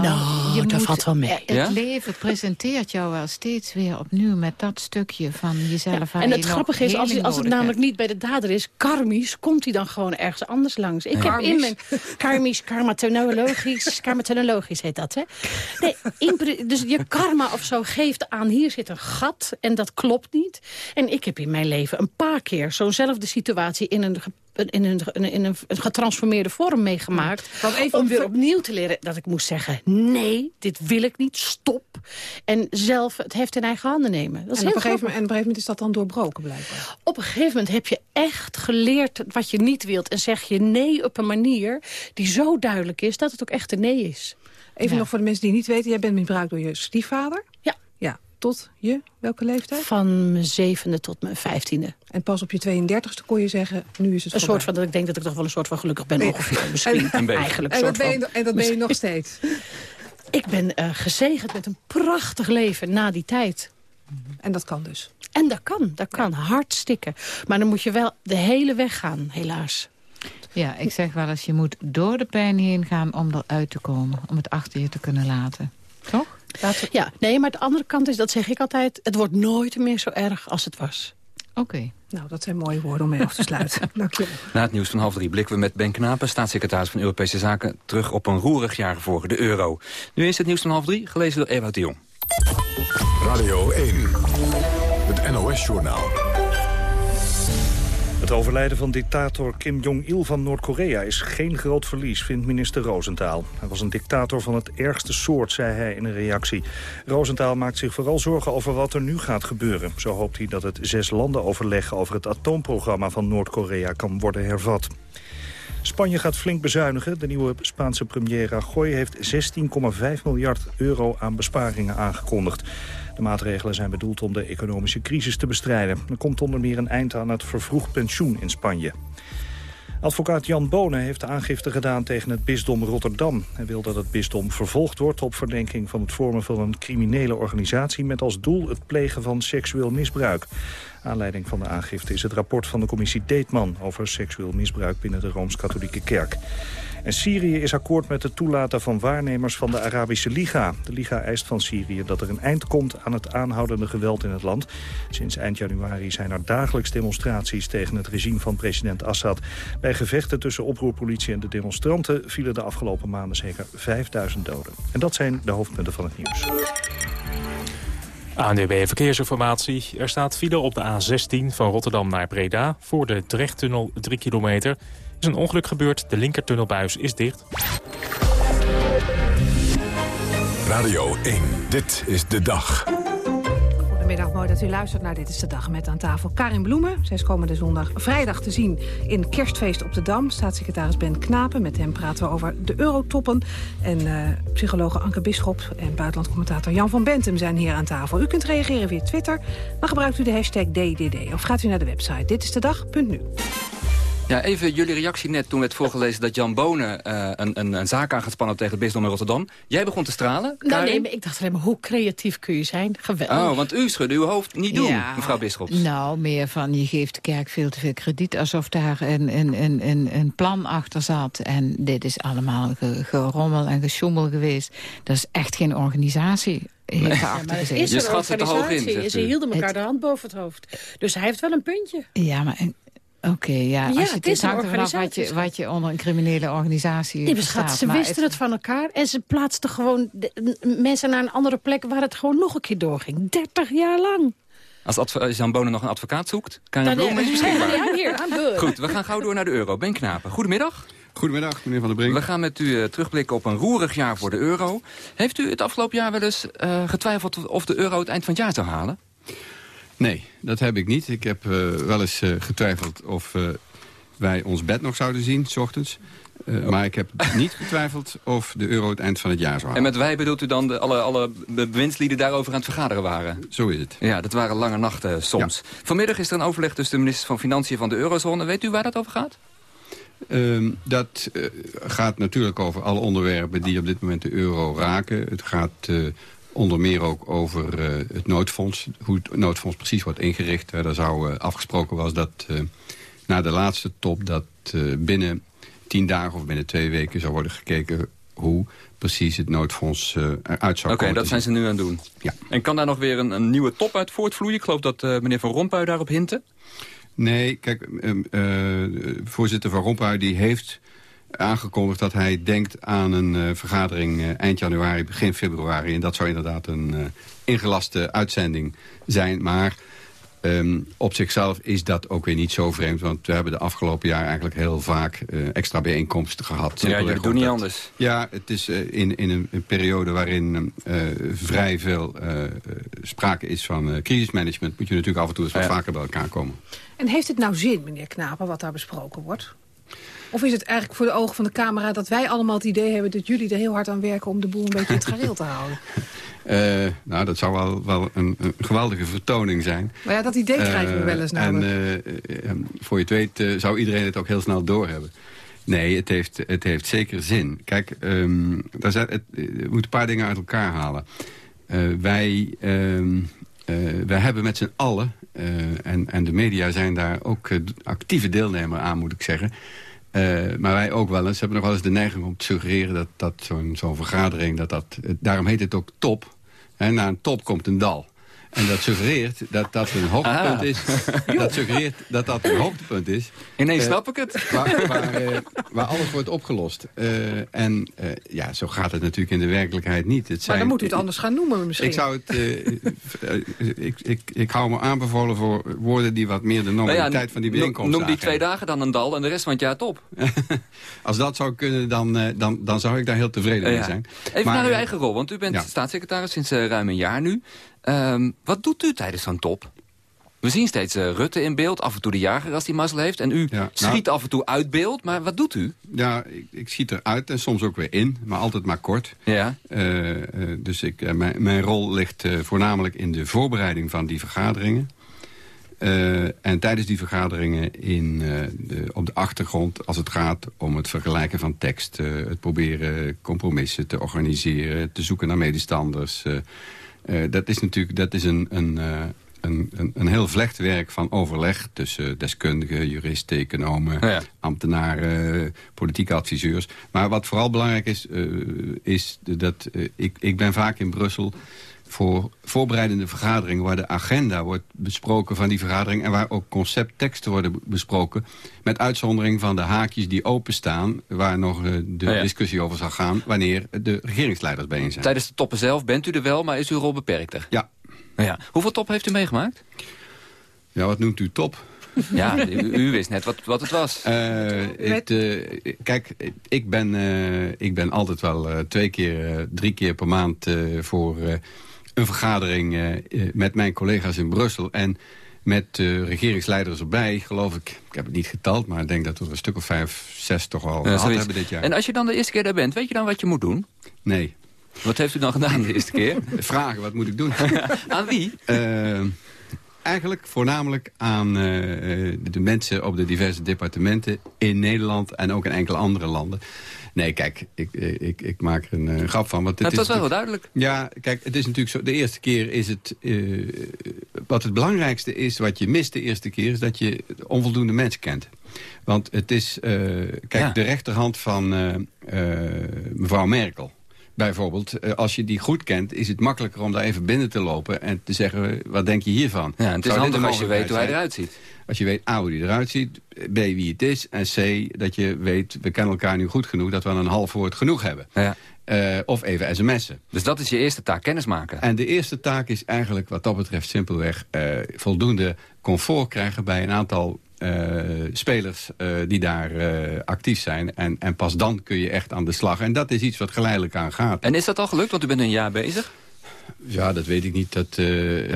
Nou, nou dat moet, valt wel mee. Het ja? leven presenteert jou wel steeds weer opnieuw met dat stukje van jezelf. Ja, en het grappige is, als, als het namelijk niet bij de dader is, karmisch, komt hij dan gewoon ergens anders langs. Ik heb in mijn karmisch, karmatonologisch, karmatonologisch heet dat, hè? Nee, in, dus je karma of zo geeft aan, hier zit een gat en dat klopt niet. En ik heb in mijn leven een paar keer zo'nzelfde situatie in een in een, in een, getransformeerde vorm meegemaakt. om weer opnieuw te leren dat ik moest zeggen... nee, dit wil ik niet, stop. En zelf het heft in eigen handen nemen. Dat is en, op een gegeven, moment- en op een gegeven moment is dat dan doorbroken blijkbaar. Op een gegeven moment heb je echt geleerd wat je niet wilt... en zeg je nee op een manier die zo duidelijk is... dat het ook echt een nee is. Even Ja. nog voor de mensen die niet weten. Jij bent misbruikt door je stiefvader? Ja. Ja, tot je, welke leeftijd? Van mijn zevende tot mijn vijftiende. En pas op je 32e kon je zeggen, nu is het Een voorbij. soort van dat ik denk dat ik toch wel een soort van gelukkig ben ongeveer. Misschien En- eigenlijk. En dat soort ben je, van. en dat ben je nog steeds. Ik ben eh, gezegend met een prachtig leven na die tijd. En dat kan dus. En dat kan, dat kan. Hartstikke. Maar dan moet je wel de hele weg gaan, helaas. Ja, ik zeg wel eens, je moet door de pijn heen gaan om eruit te komen. Om het achter je te kunnen laten. Toch? Ja, nee, maar de andere kant is, dat zeg ik altijd... het wordt nooit meer zo erg als het was. Oké. Nou, dat zijn mooie woorden om mee af te sluiten. Dank je wel. Na het nieuws van half drie blikken we met Ben Knapen, staatssecretaris van Europese Zaken, terug op een roerig jaar voor de euro. Nu is het nieuws van half drie, gelezen door Ewout de Jong. Radio 1. Het NOS-journaal. Het overlijden van dictator Kim Jong-il van Noord-Korea is geen groot verlies, vindt minister Rosenthal. Hij was een dictator van het ergste soort, zei hij in een reactie. Rosenthal maakt zich vooral zorgen over wat er nu gaat gebeuren. Zo hoopt hij dat het zes landen overleg over het atoomprogramma van Noord-Korea kan worden hervat. Spanje gaat flink bezuinigen. De nieuwe Spaanse premier Rajoy heeft 16,5 miljard euro aan besparingen aangekondigd. De maatregelen zijn bedoeld om de economische crisis te bestrijden. Er komt onder meer een eind aan het vervroegd pensioen in Spanje. Advocaat Jan Bonen heeft aangifte gedaan tegen het bisdom Rotterdam. Hij wil dat het bisdom vervolgd wordt op verdenking van het vormen van een criminele organisatie... met als doel het plegen van seksueel misbruik. Aanleiding van de aangifte is het rapport van de commissie Deetman... over seksueel misbruik binnen de Rooms-Katholieke Kerk. En Syrië is akkoord met het toelaten van waarnemers van de Arabische Liga. De Liga eist van Syrië dat er een eind komt aan het aanhoudende geweld in het land. Sinds eind januari zijn er dagelijks demonstraties tegen het regime van president Assad. Bij gevechten tussen oproerpolitie en de demonstranten vielen de afgelopen maanden zeker 5000 doden. En dat zijn de hoofdpunten van het nieuws. ANDB Verkeersinformatie. Er staat file op de A16 van Rotterdam naar Breda. Voor de Drechttunnel 3 kilometer. Er is een ongeluk gebeurd. De linkertunnelbuis is dicht. Radio 1. Dit is de dag. Goedemiddag, mooi dat u luistert naar Dit is de Dag met aan tafel Karin Bloemen. Zij is komende zondag vrijdag te zien in Kerstfeest op de Dam. Staatssecretaris Ben Knapen, met hem praten we over de eurotoppen. En eh psychologe Anke Bisschop en buitenlandcommentator Jan van Bentum zijn hier aan tafel. U kunt reageren via Twitter, dan gebruikt u de hashtag DDD. Of gaat u naar de website ditistedag.nu. Ja, even jullie reactie net toen werd voorgelezen dat Jan Bonen eh, een, een, een zaak aan gaat spannen tegen het bisdom in Rotterdam. Jij begon te stralen, Nou, nee, maar ik dacht alleen maar, hoe creatief kun je zijn? Geweldig. Oh, want u schudde uw hoofd niet doen, Ja. mevrouw Bisschops. Nou, meer van je geeft de kerk veel te veel krediet... alsof daar een, een, een, een, een plan achter zat. En dit is allemaal ge- gerommel en gesjoemel geweest. Dat is echt geen organisatie. Nee. erachter Maar het is Je een schat het te hoog in, Ze hielden elkaar Het- de hand boven het hoofd. Dus hij heeft wel een puntje. Ja, maar... Oké, ja. Ja, als je, het het is hangt af wat je, organisatie. wat je onder een criminele organisatie schat, ze wisten het van elkaar. En ze plaatsten gewoon de- mensen naar een andere plek... waar het gewoon nog een keer doorging. 30 jaar lang. Als, Jan Bonen nog een advocaat zoekt, kan je Bloem is beschikbaar. Ja, hier, I'm good. Goed, we gaan gauw door naar de euro. Ben Knapen, goedemiddag. Goedemiddag, meneer Van der Brink. We gaan met u eh, terugblikken op een roerig jaar voor de euro. Heeft u het afgelopen jaar wel eens eh, getwijfeld of de euro het eind van het jaar zou halen? Nee, dat heb ik niet. Ik heb eh, wel eens eh, getwijfeld of eh, wij ons bed nog zouden zien, s ochtends. Eh, Maar ik heb niet getwijfeld of de euro het eind van het jaar zou En halen. met wij bedoelt u dan de, alle, alle be- bewindslieden daarover aan het vergaderen waren? Zo is het. Ja, dat waren lange nachten soms. Vanmiddag is er een overleg tussen de ministers van Financiën van de eurozone. Weet u waar dat over gaat? Ehm, dat gaat natuurlijk over alle onderwerpen die op dit moment de euro raken. Het gaat onder meer ook over eh, het noodfonds. Hoe het noodfonds precies wordt ingericht. Daar zou eh, afgesproken was dat eh, na de laatste top... dat binnen tien dagen of binnen twee weken zou worden gekeken... hoe precies het noodfonds eh, eruit zou Oké, dat zijn ze nu aan het doen. Ja. En kan daar nog weer een, een nieuwe top uit voortvloeien? Ik geloof dat meneer Van Rompuy daarop hintte. Nee, kijk, ehm, eh, voorzitter Van Rompuy die heeft aangekondigd dat hij denkt aan een eh, vergadering eh, eind januari, begin februari. En dat zou inderdaad een eh, ingelaste uitzending zijn. Maar Ehm, op zichzelf is dat ook weer niet zo vreemd. Want we hebben de afgelopen jaar eigenlijk heel vaak eh, extra bijeenkomsten gehad. Ja, jullie doen niet anders. Ja, het is in, in een, een periode waarin eh, vrij veel sprake is van crisismanagement... moet je natuurlijk af en toe eens wat vaker bij elkaar komen. En heeft het nou zin, meneer Knapen, wat daar besproken wordt? Of is het eigenlijk voor de ogen van de camera dat wij allemaal het idee hebben... dat jullie er heel hard aan werken om de boel een beetje in het gareel te houden? Uh, nou, dat zou wel, wel een, een, geweldige vertoning zijn. Maar ja, dat idee krijgen we wel eens namelijk. En uh, voor je het weet zou iedereen het ook heel snel doorhebben. Nee, het heeft, het heeft zeker zin. Kijk, um, daar zijn, het, we moeten een paar dingen uit elkaar halen. wij, um, wij hebben met z'n allen, en, en de media zijn daar ook actieve deelnemer aan, moet ik zeggen... Uh, maar wij ook wel eens hebben nog wel eens de neiging om te suggereren... dat, dat zo'n vergadering, dat dat, daarom heet het ook top. Na een top komt een dal. En dat suggereert dat dat een hoogtepunt is. Dat suggereert dat dat een hoogtepunt is. Ineens uh, snap ik het. Waar, waar, uh, waar, alles wordt opgelost. Uh, en ja, zo gaat het natuurlijk in de werkelijkheid niet. Het maar zijn, dan moet u het anders gaan noemen misschien. Ik zou het... ik, ik, ik hou me aanbevolen voor woorden die wat meer de normaliteit nou ja, van die bijeenkomst Noem die twee dagen dan een dal en de rest van het jaar top. Als dat zou kunnen, dan, dan, dan zou ik daar heel tevreden mee zijn. Even maar, naar uw eigen rol, want u bent ja. staatssecretaris sinds ruim een jaar nu. Um, wat doet u tijdens zo'n top? We zien steeds uh, Rutte in beeld, af en toe de jager als die mazzel heeft. En u ja, schiet nou, af en toe uit beeld, maar wat doet u? Ja, ik, ik, schiet eruit en soms ook weer in, maar altijd maar kort. Ja. Uh, uh, dus ik, mijn, mijn rol ligt voornamelijk in de voorbereiding van die vergaderingen. en tijdens die vergaderingen in, de, op de achtergrond als het gaat om het vergelijken van tekst... het proberen compromissen te organiseren, te zoeken naar medestanders... Uh, dat is natuurlijk dat is een, een, uh, een, een, een, heel vlechtwerk van overleg... tussen deskundigen, juristen, economen, ja. ambtenaren, politieke adviseurs. Maar wat vooral belangrijk is, uh, is dat ik, ik ben vaak in Brussel voor voorbereidende vergaderingen... waar de agenda wordt besproken van die vergadering... en waar ook conceptteksten worden besproken... met uitzondering van de haakjes die openstaan... waar nog uh, de ja. discussie over zal gaan... wanneer de regeringsleiders bijeen zijn. Tijdens de toppen zelf bent u er wel, maar is uw rol beperkter? Ja. ja. Hoeveel top heeft u meegemaakt? Ja, wat noemt u top? Ja, u, u, wist net wat, wat het was. Uh, het, uh, kijk, ik ben, uh, ik ben altijd wel twee keer, drie keer per maand voor een vergadering uh, met mijn collega's in Brussel... en met uh, regeringsleiders erbij, geloof ik. Ik heb het niet geteld, maar ik denk dat we er een stuk of vijf, zes toch al ja, gehad hebben dit jaar. En als je dan de eerste keer daar bent, weet je dan wat je moet doen? Nee. Wat heeft u dan gedaan de eerste keer? Vragen, wat moet ik doen? aan wie? Eigenlijk voornamelijk aan uh, de mensen op de diverse departementen in Nederland... en ook in enkele andere landen. Nee, kijk, ik, ik, ik maak er een uh, grap van. Want het is wel wel duidelijk. Ja, kijk, het is natuurlijk zo. De eerste keer is het... Uh, wat het belangrijkste is, wat je mist de eerste keer... is dat je onvoldoende mensen kent. Want het is... Kijk, ja. de rechterhand van mevrouw Merkel bijvoorbeeld, als je die goed kent... is het makkelijker om daar even binnen te lopen en te zeggen... wat denk je hiervan? Ja, het is handig als je weet hoe hij eruit ziet. Als je weet A, hoe hij eruit ziet, B, wie het is... en C, dat je weet, we kennen elkaar nu goed genoeg... dat we een half woord genoeg hebben. Ja. Uh, of even sms'en. Dus dat is je eerste taak, kennismaken? En de eerste taak is eigenlijk wat dat betreft simpelweg... Uh, voldoende comfort krijgen bij een aantal spelers uh, die daar uh, actief zijn. En, en pas dan kun je echt aan de slag. En dat is iets wat geleidelijk aan gaat. En is dat al gelukt? Want u bent een jaar bezig. Ja, dat weet ik niet. Dat, dat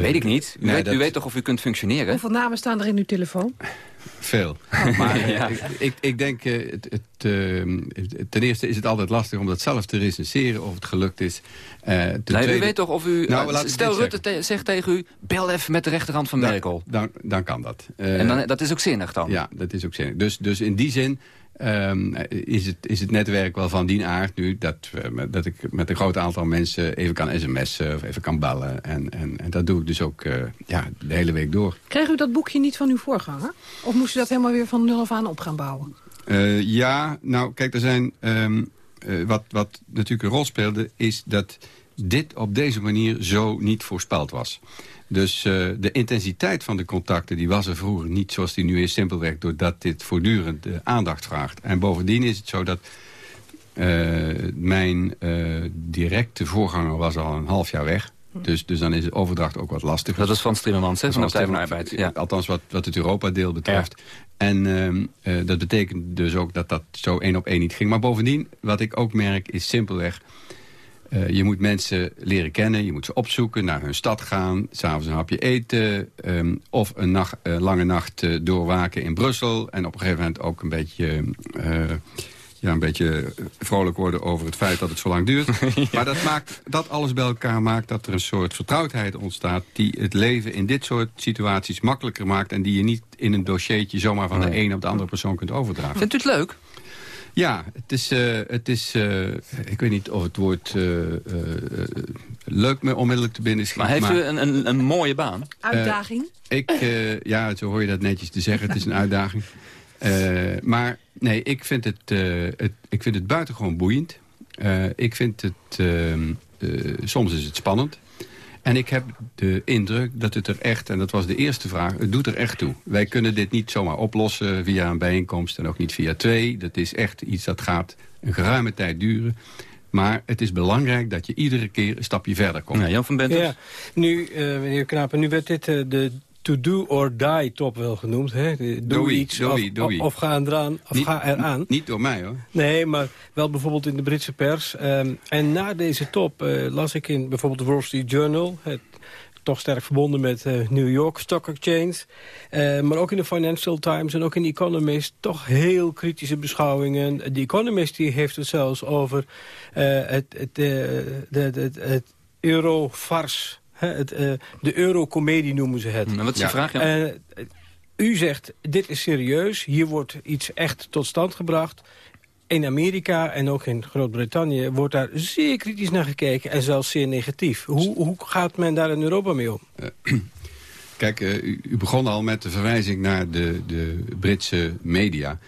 weet ik niet. U, nee, weet, dat... u weet toch of u kunt functioneren? Hoeveel namen staan er in uw telefoon? Veel. Oh. Maar ja. ik, ik, ik, denk, het, het, ten eerste is het altijd lastig om dat zelf te recenseren of het gelukt is. Uh, nee, tweede... U weet toch of u... Nou, stel Rutte te zegt tegen u, bel even met de rechterhand van dan, Merkel. Dan, dan kan dat. Uh, en dan, dat is ook zinnig dan? Ja, dat is ook zinnig. Dus, dus in die zin Um, is, het, is het netwerk wel van die aard nu... Dat, uh, dat ik met een groot aantal mensen even kan sms'en of even kan bellen. En, en, en dat doe ik dus ook uh, ja, de hele week door. Kreeg u dat boekje niet van uw voorganger? Of moest u dat helemaal weer van nul af aan op gaan bouwen? Uh, ja, nou kijk, er zijn... Um, wat, wat natuurlijk een rol speelde... is dat dit op deze manier zo niet voorspeld was. Dus uh, de intensiteit van de contacten die was er vroeger niet zoals die nu is. Simpelweg doordat dit voortdurend uh, aandacht vraagt. En bovendien is het zo dat uh, mijn directe voorganger was al een half jaar weg. Dus, dus dan is de overdracht ook wat lastiger. Dat is van Strimmermans, hè, van de Partij van de Arbeid. Ja. Althans, wat, wat het Europa-deel betreft. En ehm, eh, dat betekent dus ook dat dat zo één op één niet ging. Maar bovendien, wat ik ook merk, is simpelweg... Uh, je moet mensen leren kennen, je moet ze opzoeken, naar hun stad gaan... s'avonds een hapje eten, um, of een nacht, uh, lange nacht uh, doorwaken in Brussel... en op een gegeven moment ook een beetje ja, een beetje vrolijk worden over het feit dat het zo lang duurt. Maar dat, maakt, dat alles bij elkaar maakt dat er een soort vertrouwdheid ontstaat... die het leven in dit soort situaties makkelijker maakt... en die je niet in een dossiertje zomaar van de een op de andere persoon kunt overdragen. Vindt u het leuk? Ja, het is, uh, het is uh, ik weet niet of het woord uh, leuk me onmiddellijk te binnen schiet. Maar heeft u een, een, een mooie baan? Uitdaging? ik, ja, zo hoor je dat netjes te zeggen. Het is een uitdaging. maar nee, ik vind het, het, ik vind het buitengewoon boeiend. ik vind het, ehm, soms is het spannend. En ik heb de indruk dat het er echt, en dat was de eerste vraag... het doet er echt toe. Wij kunnen dit niet zomaar oplossen via een bijeenkomst... en ook niet via twee. Dat is echt iets dat gaat een geruime tijd duren. Maar het is belangrijk dat je iedere keer een stapje verder komt. Ja, Jan van Bentens? Ja, nu, uh, meneer Knapen, nu werd dit uh, de to do or die top wel genoemd. Hè? Doe, doe iets doe of, doe of, ga eraan, of niet, ga eraan. Niet door mij hoor. Nee, maar wel bijvoorbeeld in de Britse pers. Um, en na deze top uh, las ik in bijvoorbeeld de Wall Street Journal... Het, toch sterk verbonden met uh, New York Stock Exchange. Uh, maar ook in de Financial Times en ook in The Economist... toch heel kritische beschouwingen. The Economist die heeft het zelfs over het, het, het, het het, uh, de eurocomedie noemen ze het. En wat is je vraag? Ja. Uh, u zegt, dit is serieus, hier wordt iets echt tot stand gebracht. In Amerika en ook in Groot-Brittannië wordt daar zeer kritisch naar gekeken... en zelfs zeer negatief. Hoe, hoe gaat men daar in Europa mee om? Uh, kijk, u, u, begon al met de verwijzing naar de, de Britse media.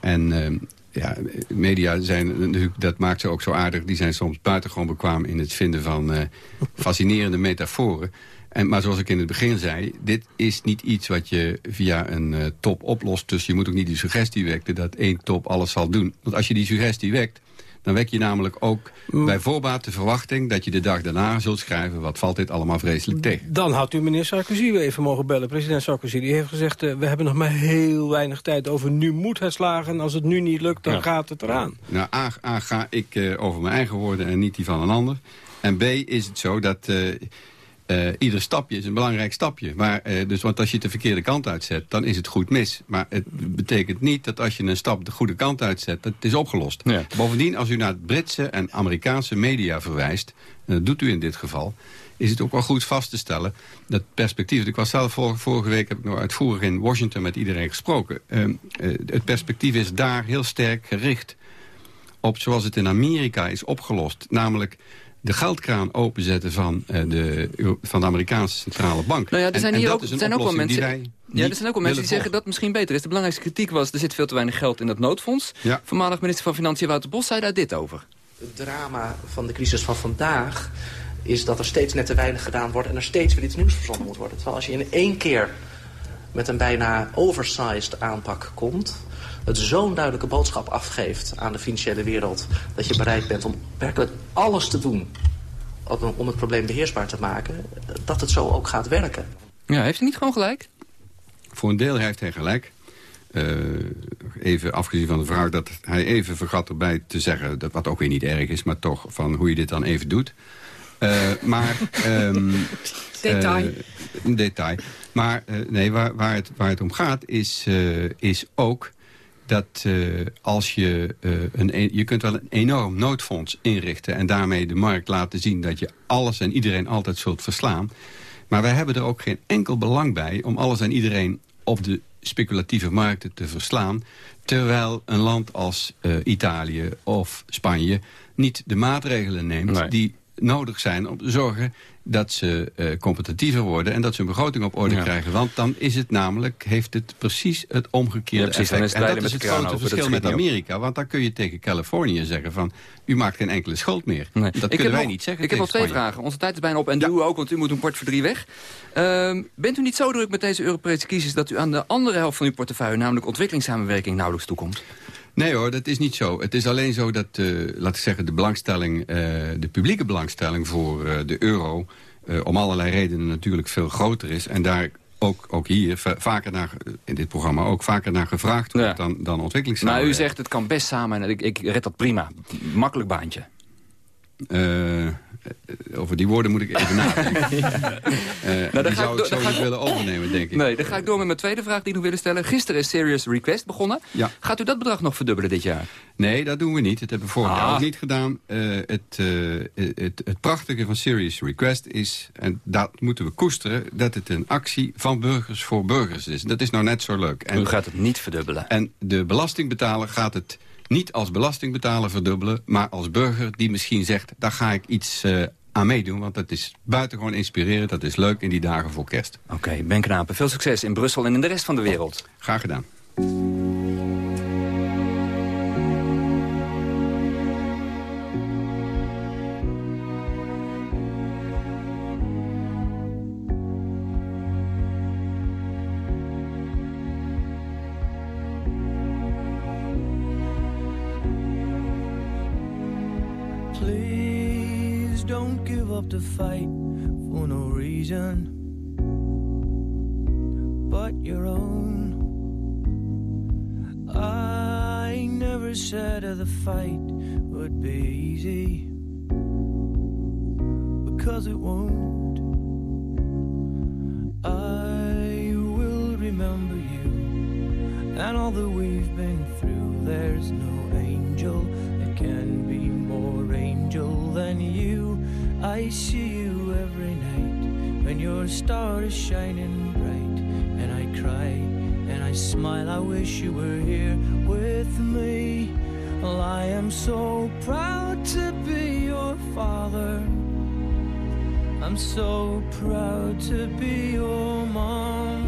En ja, media zijn, dat maakt ze ook zo aardig. Die zijn soms buitengewoon bekwaam in het vinden van uh, fascinerende metaforen. En, maar zoals ik in het begin zei, dit is niet iets wat je via een uh, top oplost. Dus je moet ook niet die suggestie wekken dat één top alles zal doen. Want als je die suggestie wekt, dan wek je namelijk ook mm. bij voorbaat de verwachting... dat je de dag daarna zult schrijven... wat valt dit allemaal vreselijk tegen. Dan had u meneer Sarkozy weer even mogen bellen. President Sarkozy die heeft gezegd... Uh, we hebben nog maar heel weinig tijd over nu moet het slagen. Als het nu niet lukt, dan ja. gaat het eraan. Nou, A, A ga ik uh, over mijn eigen woorden en niet die van een ander. En B is het zo dat... Uh, uh, ieder stapje is een belangrijk stapje. Maar, uh, dus, want als je het de verkeerde kant uitzet, dan is het goed mis. Maar het betekent niet dat als je een stap de goede kant uitzet, dat het is opgelost. Ja. Bovendien, als u naar het Britse en Amerikaanse media verwijst, en dat doet u in dit geval, is het ook wel goed vast te stellen dat perspectief... Ik was zelf vorige, vorige week, heb ik nog uitvoerig in Washington met iedereen gesproken. Uh, het perspectief is daar heel sterk gericht op zoals het in Amerika is opgelost. Namelijk de geldkraan openzetten van, uh, de, van de Amerikaanse centrale bank. Nou ja, er zijn, en, hier ook, zijn ook wel mensen... Ja, er zijn ook wel mensen die zeggen dat het misschien beter is. De belangrijkste kritiek was, er zit veel te weinig geld in dat noodfonds. Ja. Voormalig minister van Financiën Wouter Bos zei daar dit over. Het drama van de crisis van vandaag is dat er steeds net te weinig gedaan wordt... en er steeds weer iets nieuws verzonnen moet worden. Terwijl als je in één keer met een bijna oversized aanpak komt het zo'n duidelijke boodschap afgeeft aan de financiële wereld... dat je bereid bent om werkelijk alles te doen om het probleem beheersbaar te maken... dat het zo ook gaat werken. Ja, heeft hij niet gewoon gelijk? Voor een deel heeft hij gelijk. Uh, even afgezien van de vraag dat hij even vergat erbij te zeggen... Dat, wat ook weer niet erg is, maar toch van hoe je dit dan even doet. Uh, maar... Um, detail. Uh, een detail. Maar nee, waar, waar, het, waar het om gaat is, is ook dat uh, als je uh, een, e-, je kunt wel een enorm noodfonds inrichten... en daarmee de markt laten zien dat je alles en iedereen altijd zult verslaan. Maar wij hebben er ook geen enkel belang bij om alles en iedereen op de speculatieve markten te verslaan... terwijl een land als uh, Italië of Spanje niet de maatregelen neemt... Nee. die nodig zijn om te zorgen dat ze uh, competitiever worden... en dat ze een begroting op orde ja. krijgen. Want dan is het namelijk, heeft het precies het omgekeerde ja, precies, effect. En dat is het grote verschil met Amerika. Want dan kun je tegen Californië zeggen van... u maakt geen enkele schuld meer. Nee. Dat ik kunnen wij niet zeggen Ik heb al twee Spanje. vragen. Onze tijd is bijna op en ja. u ook, want u moet een kwart voor drie weg. Uh, bent u niet zo druk met deze Europese crisis... dat u aan de andere helft van uw portefeuille... namelijk ontwikkelingssamenwerking nauwelijks toekomt? Nee hoor, dat is niet zo. Het is alleen zo dat, uh, laat ik zeggen, de belangstelling, uh, de publieke belangstelling voor uh, de euro... om allerlei redenen natuurlijk veel groter is. En daar ook, ook hier vaker naar, in dit programma ook vaker naar gevraagd wordt dan, dan ontwikkelingssamenwerking. Maar u zegt het kan best samen en ik, ik red dat prima. Makkelijk baantje. Uh, over die woorden moet ik even nadenken. ja. uh, nou, die zou ik, zo niet willen overnemen, denk ik. Nee, dan ga ik door met mijn tweede vraag die ik nog willen stellen. Gisteren is Serious Request begonnen. Ja. Gaat u dat bedrag nog verdubbelen dit jaar? Nee, dat doen we niet. Dat hebben we vorig ah. jaar ook niet gedaan. Uh, het, het, het prachtige van Serious Request is, en dat moeten we koesteren... dat het een actie van burgers voor burgers is. Dat is nou net zo leuk. En, u gaat het niet verdubbelen? En de belastingbetaler gaat het niet als belastingbetaler verdubbelen... maar als burger die misschien zegt, daar ga ik iets uh, aan meedoen. Want dat is buitengewoon inspirerend, dat is leuk in die dagen voor kerst. Oké, okay, Ben Knapen, veel succes in Brussel en in de rest van de wereld. Graag gedaan. Wish you were here with me. Well, I am so proud to be your father. I'm so proud to be your mom.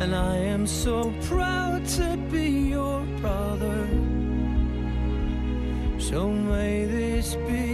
And I am so proud to be your brother. So may this be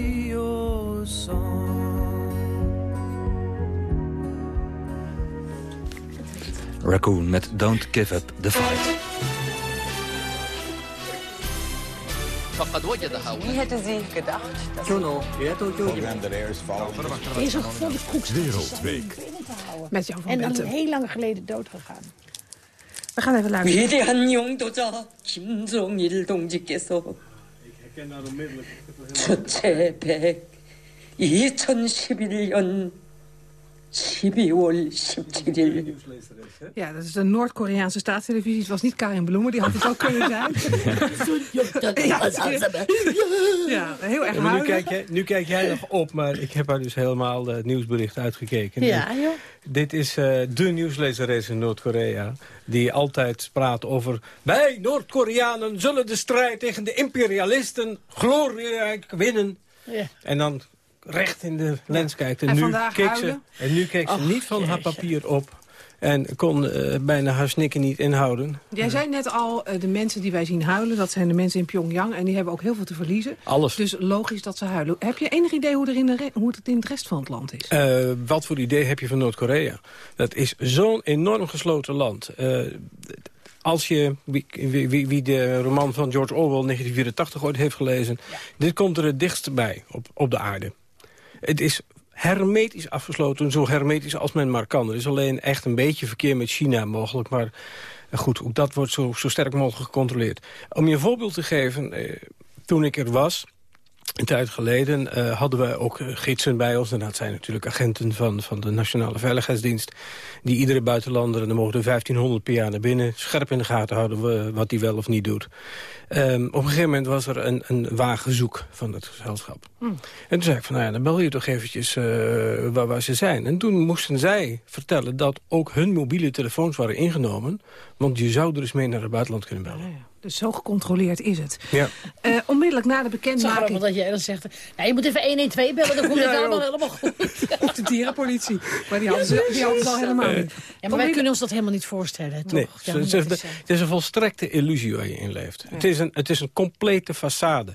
Raccoon met Don't Give Up The Fight. Wie hadden ze gedacht? Juno, Juno, Juno. Deze gevoelde koeks. Wereldweek. Met jou van Bette. En dan heel lang geleden dood gegaan. We gaan even luisteren. Wie de Han Jong tot al? Kim Jong Il Dong Ji Ik herken dat onmiddellijk. Tot Tepek. 2011년 ja, dat is de Noord-Koreaanse staatstelevisie. Het was niet Karin Bloemen, die had het ook kunnen zijn. ja, heel erg Ja, nu, kijk jij, nu kijk jij nog op, maar ik heb haar dus helemaal het nieuwsbericht uitgekeken. Ja, En joh. Dit is eh, de nieuwslezeres in Noord-Korea. Die altijd praat over... Wij, Noord-Koreanen, zullen de strijd tegen de imperialisten glorierijk winnen. Ja. En dan recht in de lens kijkt. En, En nu keek ze, en nu keek ze niet van haar papier op. En kon eh, bijna haar snikken niet inhouden. Jij zei net al, eh, de mensen die wij zien huilen... dat zijn de mensen in Pyongyang en die hebben ook heel veel te verliezen. Alles. Dus logisch dat ze huilen. Heb je enig idee hoe, er in de hoe het in het rest van het land is? Eh, wat voor idee heb je van Noord-Korea? Dat is zo'n enorm gesloten land. Als je, wie, wie, wie, de roman van George Orwell 1984 ooit heeft gelezen... dit komt er het dichtst bij op, op de aarde. Het is hermetisch afgesloten, zo hermetisch als men maar kan. Er is alleen echt een beetje verkeer met China mogelijk, maar eh, goed, ook dat wordt zo, zo sterk mogelijk gecontroleerd. Om je een voorbeeld te geven, eh, toen ik er was... Een tijd geleden uh, hadden we ook gidsen bij ons. En dat zijn natuurlijk agenten van, van de Nationale Veiligheidsdienst... die iedere buitenlander, en dan mogen er 1500 per jaar naar binnen... scherp in de gaten houden wat hij wel of niet doet. Um, op een gegeven moment was er een, een wagenzoek van het gezelschap. Hmm. En toen zei ik van, nou ja, dan bel je toch eventjes uh, waar, waar, ze zijn. En toen moesten zij vertellen dat ook hun mobiele telefoons waren ingenomen... want je zou er dus mee naar het buitenland kunnen bellen. ja. Dus zo gecontroleerd is het. Ja. Uh, onmiddellijk na de bekendmaking... dat jij dan zegt, ja, je moet even 112 bellen, dan komt het allemaal helemaal goed. Of de dierenpolitie. Maar die hadden ze, die hadden ze al helemaal niet. Ja, maar wij kunnen ons dat helemaal niet voorstellen, toch? Nee, ja, het, is, het, is, een volstrekte illusie waar je in leeft. Het, is een, het is een complete façade.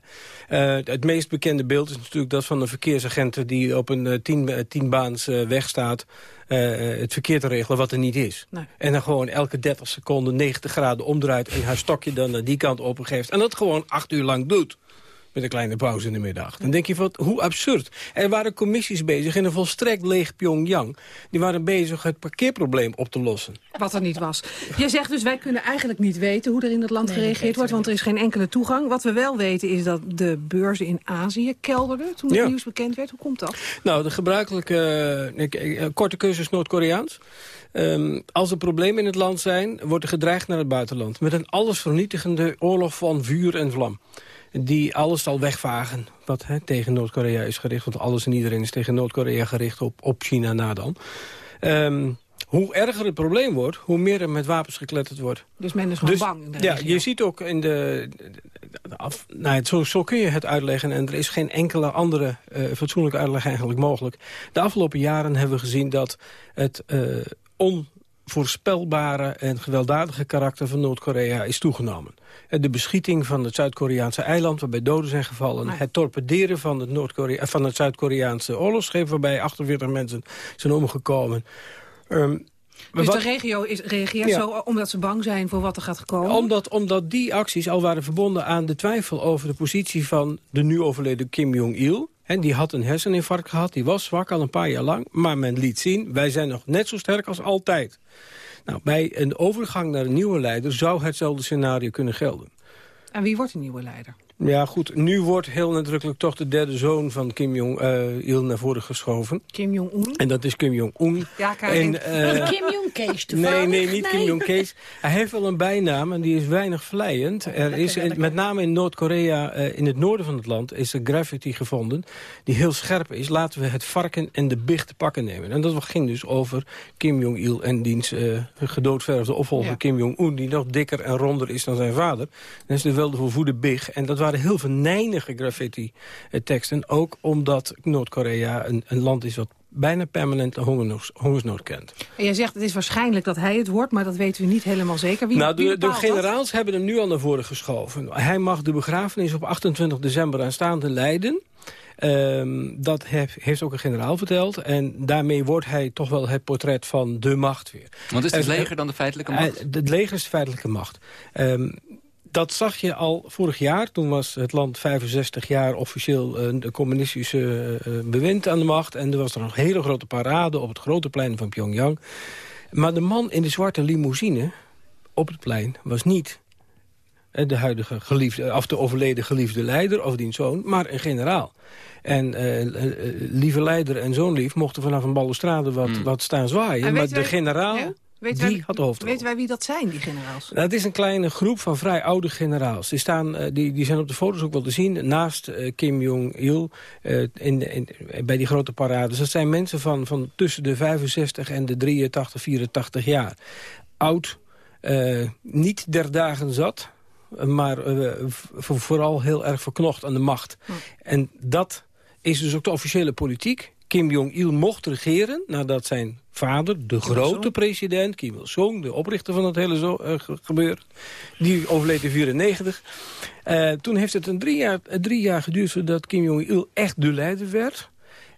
Uh, het meest bekende beeld is natuurlijk dat van een verkeersagent... die op een tien, tienbaans uh, weg staat... Uh, het verkeer te regelen wat er niet is. Nee. En dan gewoon elke 30 seconden 90 graden omdraait... en haar stokje dan naar die kant opengeeft. En dat gewoon acht uur lang doet met een kleine pauze in de middag. Dan denk je van, hoe absurd. Er waren commissies bezig in een volstrekt leeg Pyongyang. Die waren bezig het parkeerprobleem op te lossen. Wat er niet was. Je zegt dus, wij kunnen eigenlijk niet weten hoe er in het land Nee, gereageerd wordt... want er is geen enkele toegang. Wat we wel weten is dat de beurzen in Azië kelderden... toen het Ja. nieuws bekend werd. Hoe komt dat? Nou, de gebruikelijke eh, korte cursus Noord-Koreaans. Ehm, als er problemen in het land zijn, wordt er gedreigd naar het buitenland. Met een allesvernietigende oorlog van vuur en vlam. Die alles zal wegvagen wat hè, tegen Noord-Korea is gericht. Want alles en iedereen is tegen Noord-Korea gericht op, op China na dan. Ehm, hoe erger het probleem wordt, hoe meer er met wapens gekletterd wordt. Dus men is gewoon Dus, bang in de ja, regio. je ziet ook in de... de af, nou, het- zo, zo kun je het uitleggen en er is geen enkele andere eh, fatsoenlijke uitleg eigenlijk mogelijk. De afgelopen jaren hebben we gezien dat het eh, onvoorspelbare en gewelddadige karakter van Noord-Korea is toegenomen. Eh, De beschieting van het Zuid-Koreaanse eiland waarbij doden zijn gevallen. Het torpederen van het, eh, van het Zuid-Koreaanse oorlogsschip waarbij 48 mensen zijn omgekomen. Ehm, Dus de regio is, reageert Ja. zo omdat ze bang zijn voor wat er gaat komen? omdat, omdat die acties al waren verbonden aan de twijfel over de positie van de nu overleden Kim Jong-il. En die had een herseninfarct gehad, die was zwak al een paar jaar lang. Maar men liet zien, wij zijn nog net zo sterk als altijd. Nou, bij een overgang naar een nieuwe leider zou hetzelfde scenario kunnen gelden. En wie wordt de nieuwe leider? Ja, goed. Nu wordt heel nadrukkelijk toch de derde zoon van Kim Jong-il naar voren geschoven. Kim Jong-un? En dat is Kim Jong-un. Ja. En, eh, Kim Jong-Kees toevallig? Nee, nee, niet Kim Jong-Kees. Hij heeft wel een bijnaam en die is weinig vlijend. er is in- met name in Noord-Korea, eh, in het noorden van het land... is er graffiti gevonden die heel scherp is. Laten we het varken en de big te pakken nemen. En dat ging dus over Kim Jong-il en diens eh gedoodverfde opvolger Ja. Kim Jong-un... die nog dikker en ronder is dan zijn vader. Dat is de welvervoede big. En dat waren heel venijnige graffiti-teksten. Ook omdat Noord-Korea een, een land is wat bijna permanent een hongersnood, kent. En jij zegt het is waarschijnlijk dat hij het wordt, maar dat weten we niet helemaal zeker. Wie, nou, wie de, de bepaalt dat? generaals hebben hem nu al naar voren geschoven. Hij mag de begrafenis op 28 december aanstaande leiden. Ehm, dat hef- heeft ook een generaal verteld. En daarmee wordt hij toch wel het portret van de macht weer. Want is het Eh, leger dan de feitelijke macht? eh, Het leger is de feitelijke macht. Ehm, dat zag je al vorig jaar. Toen was het land 65 jaar officieel een de communistische eh, bewind aan de macht. En er was er een hele grote parade op het grote plein van Pyongyang. Maar de man in de zwarte limousine op het plein was niet eh, de huidige geliefde, of de overleden geliefde leider of diens zoon, maar een generaal. En eh, eh, eh, lieve leider en zoonlief mochten vanaf een balustrade wat, wat staan zwaaien. En Maar de generaal, Ja? Die wij, had de hoofdrol. Weten wij wie dat zijn, die generaals? Dat is een kleine groep van vrij oude generaals. Die, staan, eh, die, die zijn op de foto's ook wel te zien naast eh, Kim Jong-il eh, in, in, bij die grote parades. Dat zijn mensen van, van tussen de 65 en de 83, 84 jaar. Oud, niet der dagen zat, maar vooral heel erg verknocht aan de macht. En dat is dus ook de officiële politiek. Kim Jong-il mocht regeren nadat zijn vader, de grote president... Kim Il-sung, de oprichter van het hele zo, eh, ge- gebeuren... die overleed in 94. Eh, toen heeft het een drie jaar, eh, drie jaar geduurd... zodat Kim Jong-il echt de leider werd...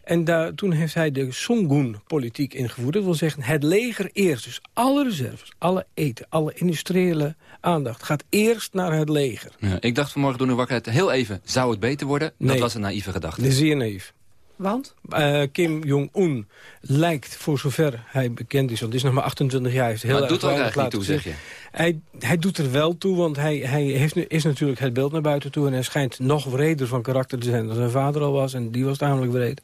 En daar, toen heeft hij de Songun-politiek ingevoerd. Dat wil zeggen, het leger eerst. Dus alle reserves, alle eten, alle industriële aandacht... gaat eerst naar het leger. Ja, ik dacht vanmorgen toen ik wakker werd, heel even, zou het beter worden? Nee. Dat was een naïeve gedachte. Zeer naïef. Want? Uh, Kim Jong-un lijkt, voor zover hij bekend is... want het is nog maar 28 jaar, heeft heel maar erg doet er eigenlijk niet toe, zeg je? Hij, hij doet er wel toe, want hij, hij heeft, nu- is natuurlijk het beeld naar buiten toe... en hij schijnt nog wreder van karakter te zijn dan zijn vader al was... en die was tamelijk wreed.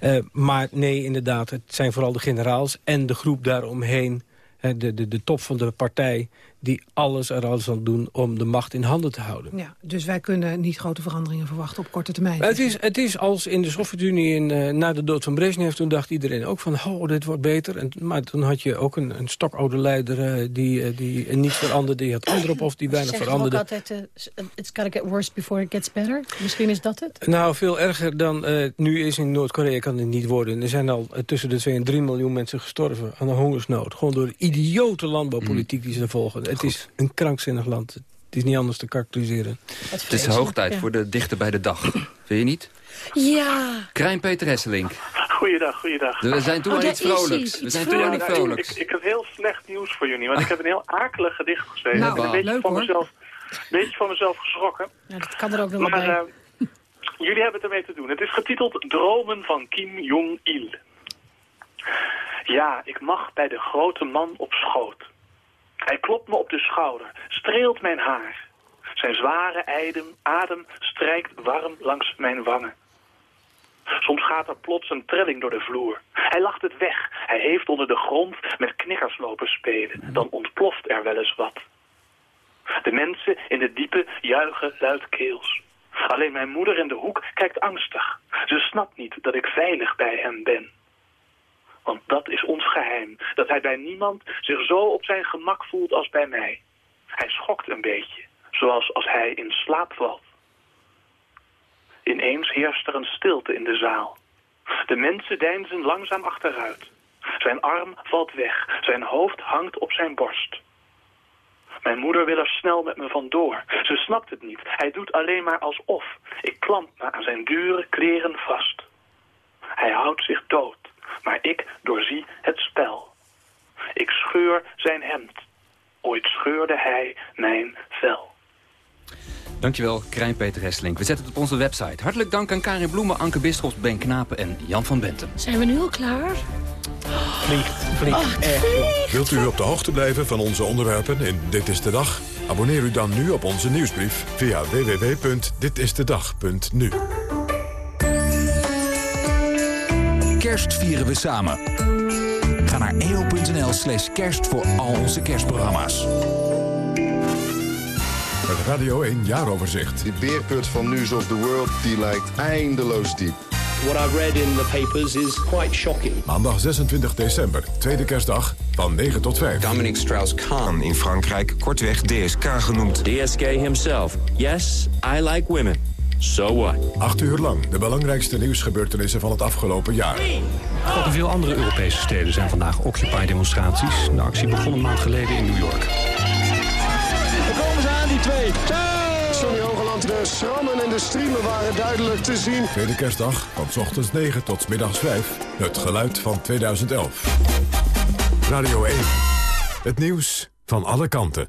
Eh, maar nee, inderdaad, het zijn vooral de generaals en de groep daaromheen... hè, de, de, de top van de partij die alles er alles aan doen om de macht in handen te houden. Ja, dus wij kunnen niet grote veranderingen verwachten op korte termijn. Het is, het is als in de Sovjet-Unie in, eh, na de dood van Brezhnev... toen dacht iedereen ook van, oh, dit wordt beter. En, maar toen had je ook een, een stokoude leider eh, die, eh, die niet veranderde. Die had andere of die weinig Zeggen we ook veranderde. altijd, uh, it's gotta get worse before it gets better. Misschien is dat het? Nou, veel erger dan eh, nu is in Noord-Korea kan het niet worden. Er zijn al tussen de 2 en 3 miljoen mensen gestorven aan de hongersnood. Gewoon door de idiote landbouwpolitiek die ze volgen. Het is een krankzinnig land. Het is niet anders te karakteriseren. Het is hoog tijd voor de dichter bij de dag. Vind je niet? Ja. Krijn Peter Hesselink. Goeiedag, goeiedag. We zijn toe Oh, aan iets vrolijks. We zijn toe aan iets nou, ik, vrolijks. ik, ik heb heel slecht nieuws voor jullie, want ik heb een heel akelig gedicht geschreven. Nou, ik ben een beetje leuk, van mezelf, een beetje van mezelf geschrokken. Ja, dat kan er ook nog Maar bij. eh, jullie hebben het ermee te doen. Het is getiteld Dromen van Kim Jong-il. Ja, ik mag bij de grote man op schoot. Hij klopt me op de schouder, streelt mijn haar. Zijn zware eidem, adem strijkt warm langs mijn wangen. Soms gaat er plots een trilling door de vloer. Hij lacht het weg. Hij heeft onder de grond met knikkers lopen spelen. Dan ontploft er wel eens wat. De mensen in de diepe juichen luidkeels. Alleen mijn moeder in de hoek kijkt angstig. Ze snapt niet dat ik veilig bij hem ben. Want dat is ons geheim. Dat hij bij niemand zich zo op zijn gemak voelt als bij mij. Hij schokt een beetje. Zoals als hij in slaap valt. Ineens heerst er een stilte in de zaal. De mensen deinzen langzaam achteruit. Zijn arm valt weg. Zijn hoofd hangt op zijn borst. Mijn moeder wil er snel met me vandoor. Ze snapt het niet. Hij doet alleen maar alsof. Ik klamp me aan zijn dure kleren vast. Hij houdt zich dood, maar ik doorzie het spel. Ik scheur zijn hemd. Ooit scheurde hij mijn vel. Dankjewel, Krijn Peter Hesselink. We zetten het op onze website. Hartelijk dank aan Karin Bloemen, Anke Bisschofs, Ben Knapen en Jan van Bentem. Zijn we nu al klaar? Vliegt, vliegt Oh, het echt. vliegt. Wilt u op de hoogte blijven van onze onderwerpen in Dit is de Dag? Abonneer u dan nu op onze nieuwsbrief via www.ditistedag.nu. Kerst vieren we samen. Ga naar eo.nl slash kerst voor al onze kerstprogramma's. Het Radio 1 jaaroverzicht. Die beerput van News of the World die lijkt eindeloos diep. What I've read in the papers is quite shocking. Maandag 26 december, tweede kerstdag, van 9 tot 5. Dominic Strauss-Kahn in Frankrijk, kortweg DSK genoemd. DSK himself. Yes, I like women. So what? Acht uur lang de belangrijkste nieuwsgebeurtenissen van het afgelopen jaar. Ook in veel andere Europese steden zijn vandaag Occupy-demonstraties. De actie begon een maand geleden in New York. Daar komen ze aan, die twee. Sonny Hogeland, de schrammen en de striemen waren duidelijk te zien. Tweede kerstdag, van 's ochtends 9 tot middags 5. Het geluid van 2011. Radio 1. Het nieuws van alle kanten.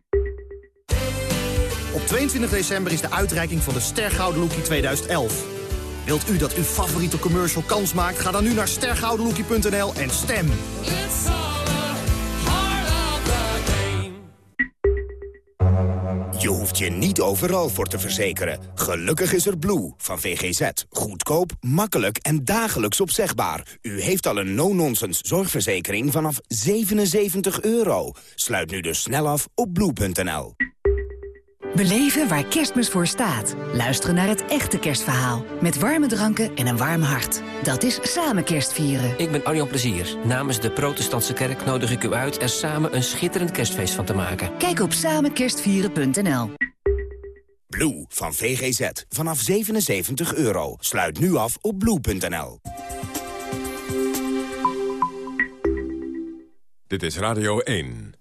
Op 22 december is de uitreiking van de Stergouden Lookie 2011. Wilt u dat uw favoriete commercial kans maakt? Ga dan nu naar stergoudenlookie.nl en stem. Je hoeft je niet overal voor te verzekeren. Gelukkig is er Blue van VGZ. Goedkoop, makkelijk en dagelijks opzegbaar. U heeft al een no-nonsense zorgverzekering vanaf 77 euro. Sluit nu dus snel af op blue.nl. Beleven waar kerstmis voor staat. Luisteren naar het echte kerstverhaal. Met warme dranken en een warm hart. Dat is samen kerstvieren. Ik ben Arjan Plezier. Namens de protestantse kerk nodig ik u uit... er samen een schitterend kerstfeest van te maken. Kijk op samenkerstvieren.nl Blue van VGZ. Vanaf 77 euro. Sluit nu af op blue.nl. Dit is Radio 1.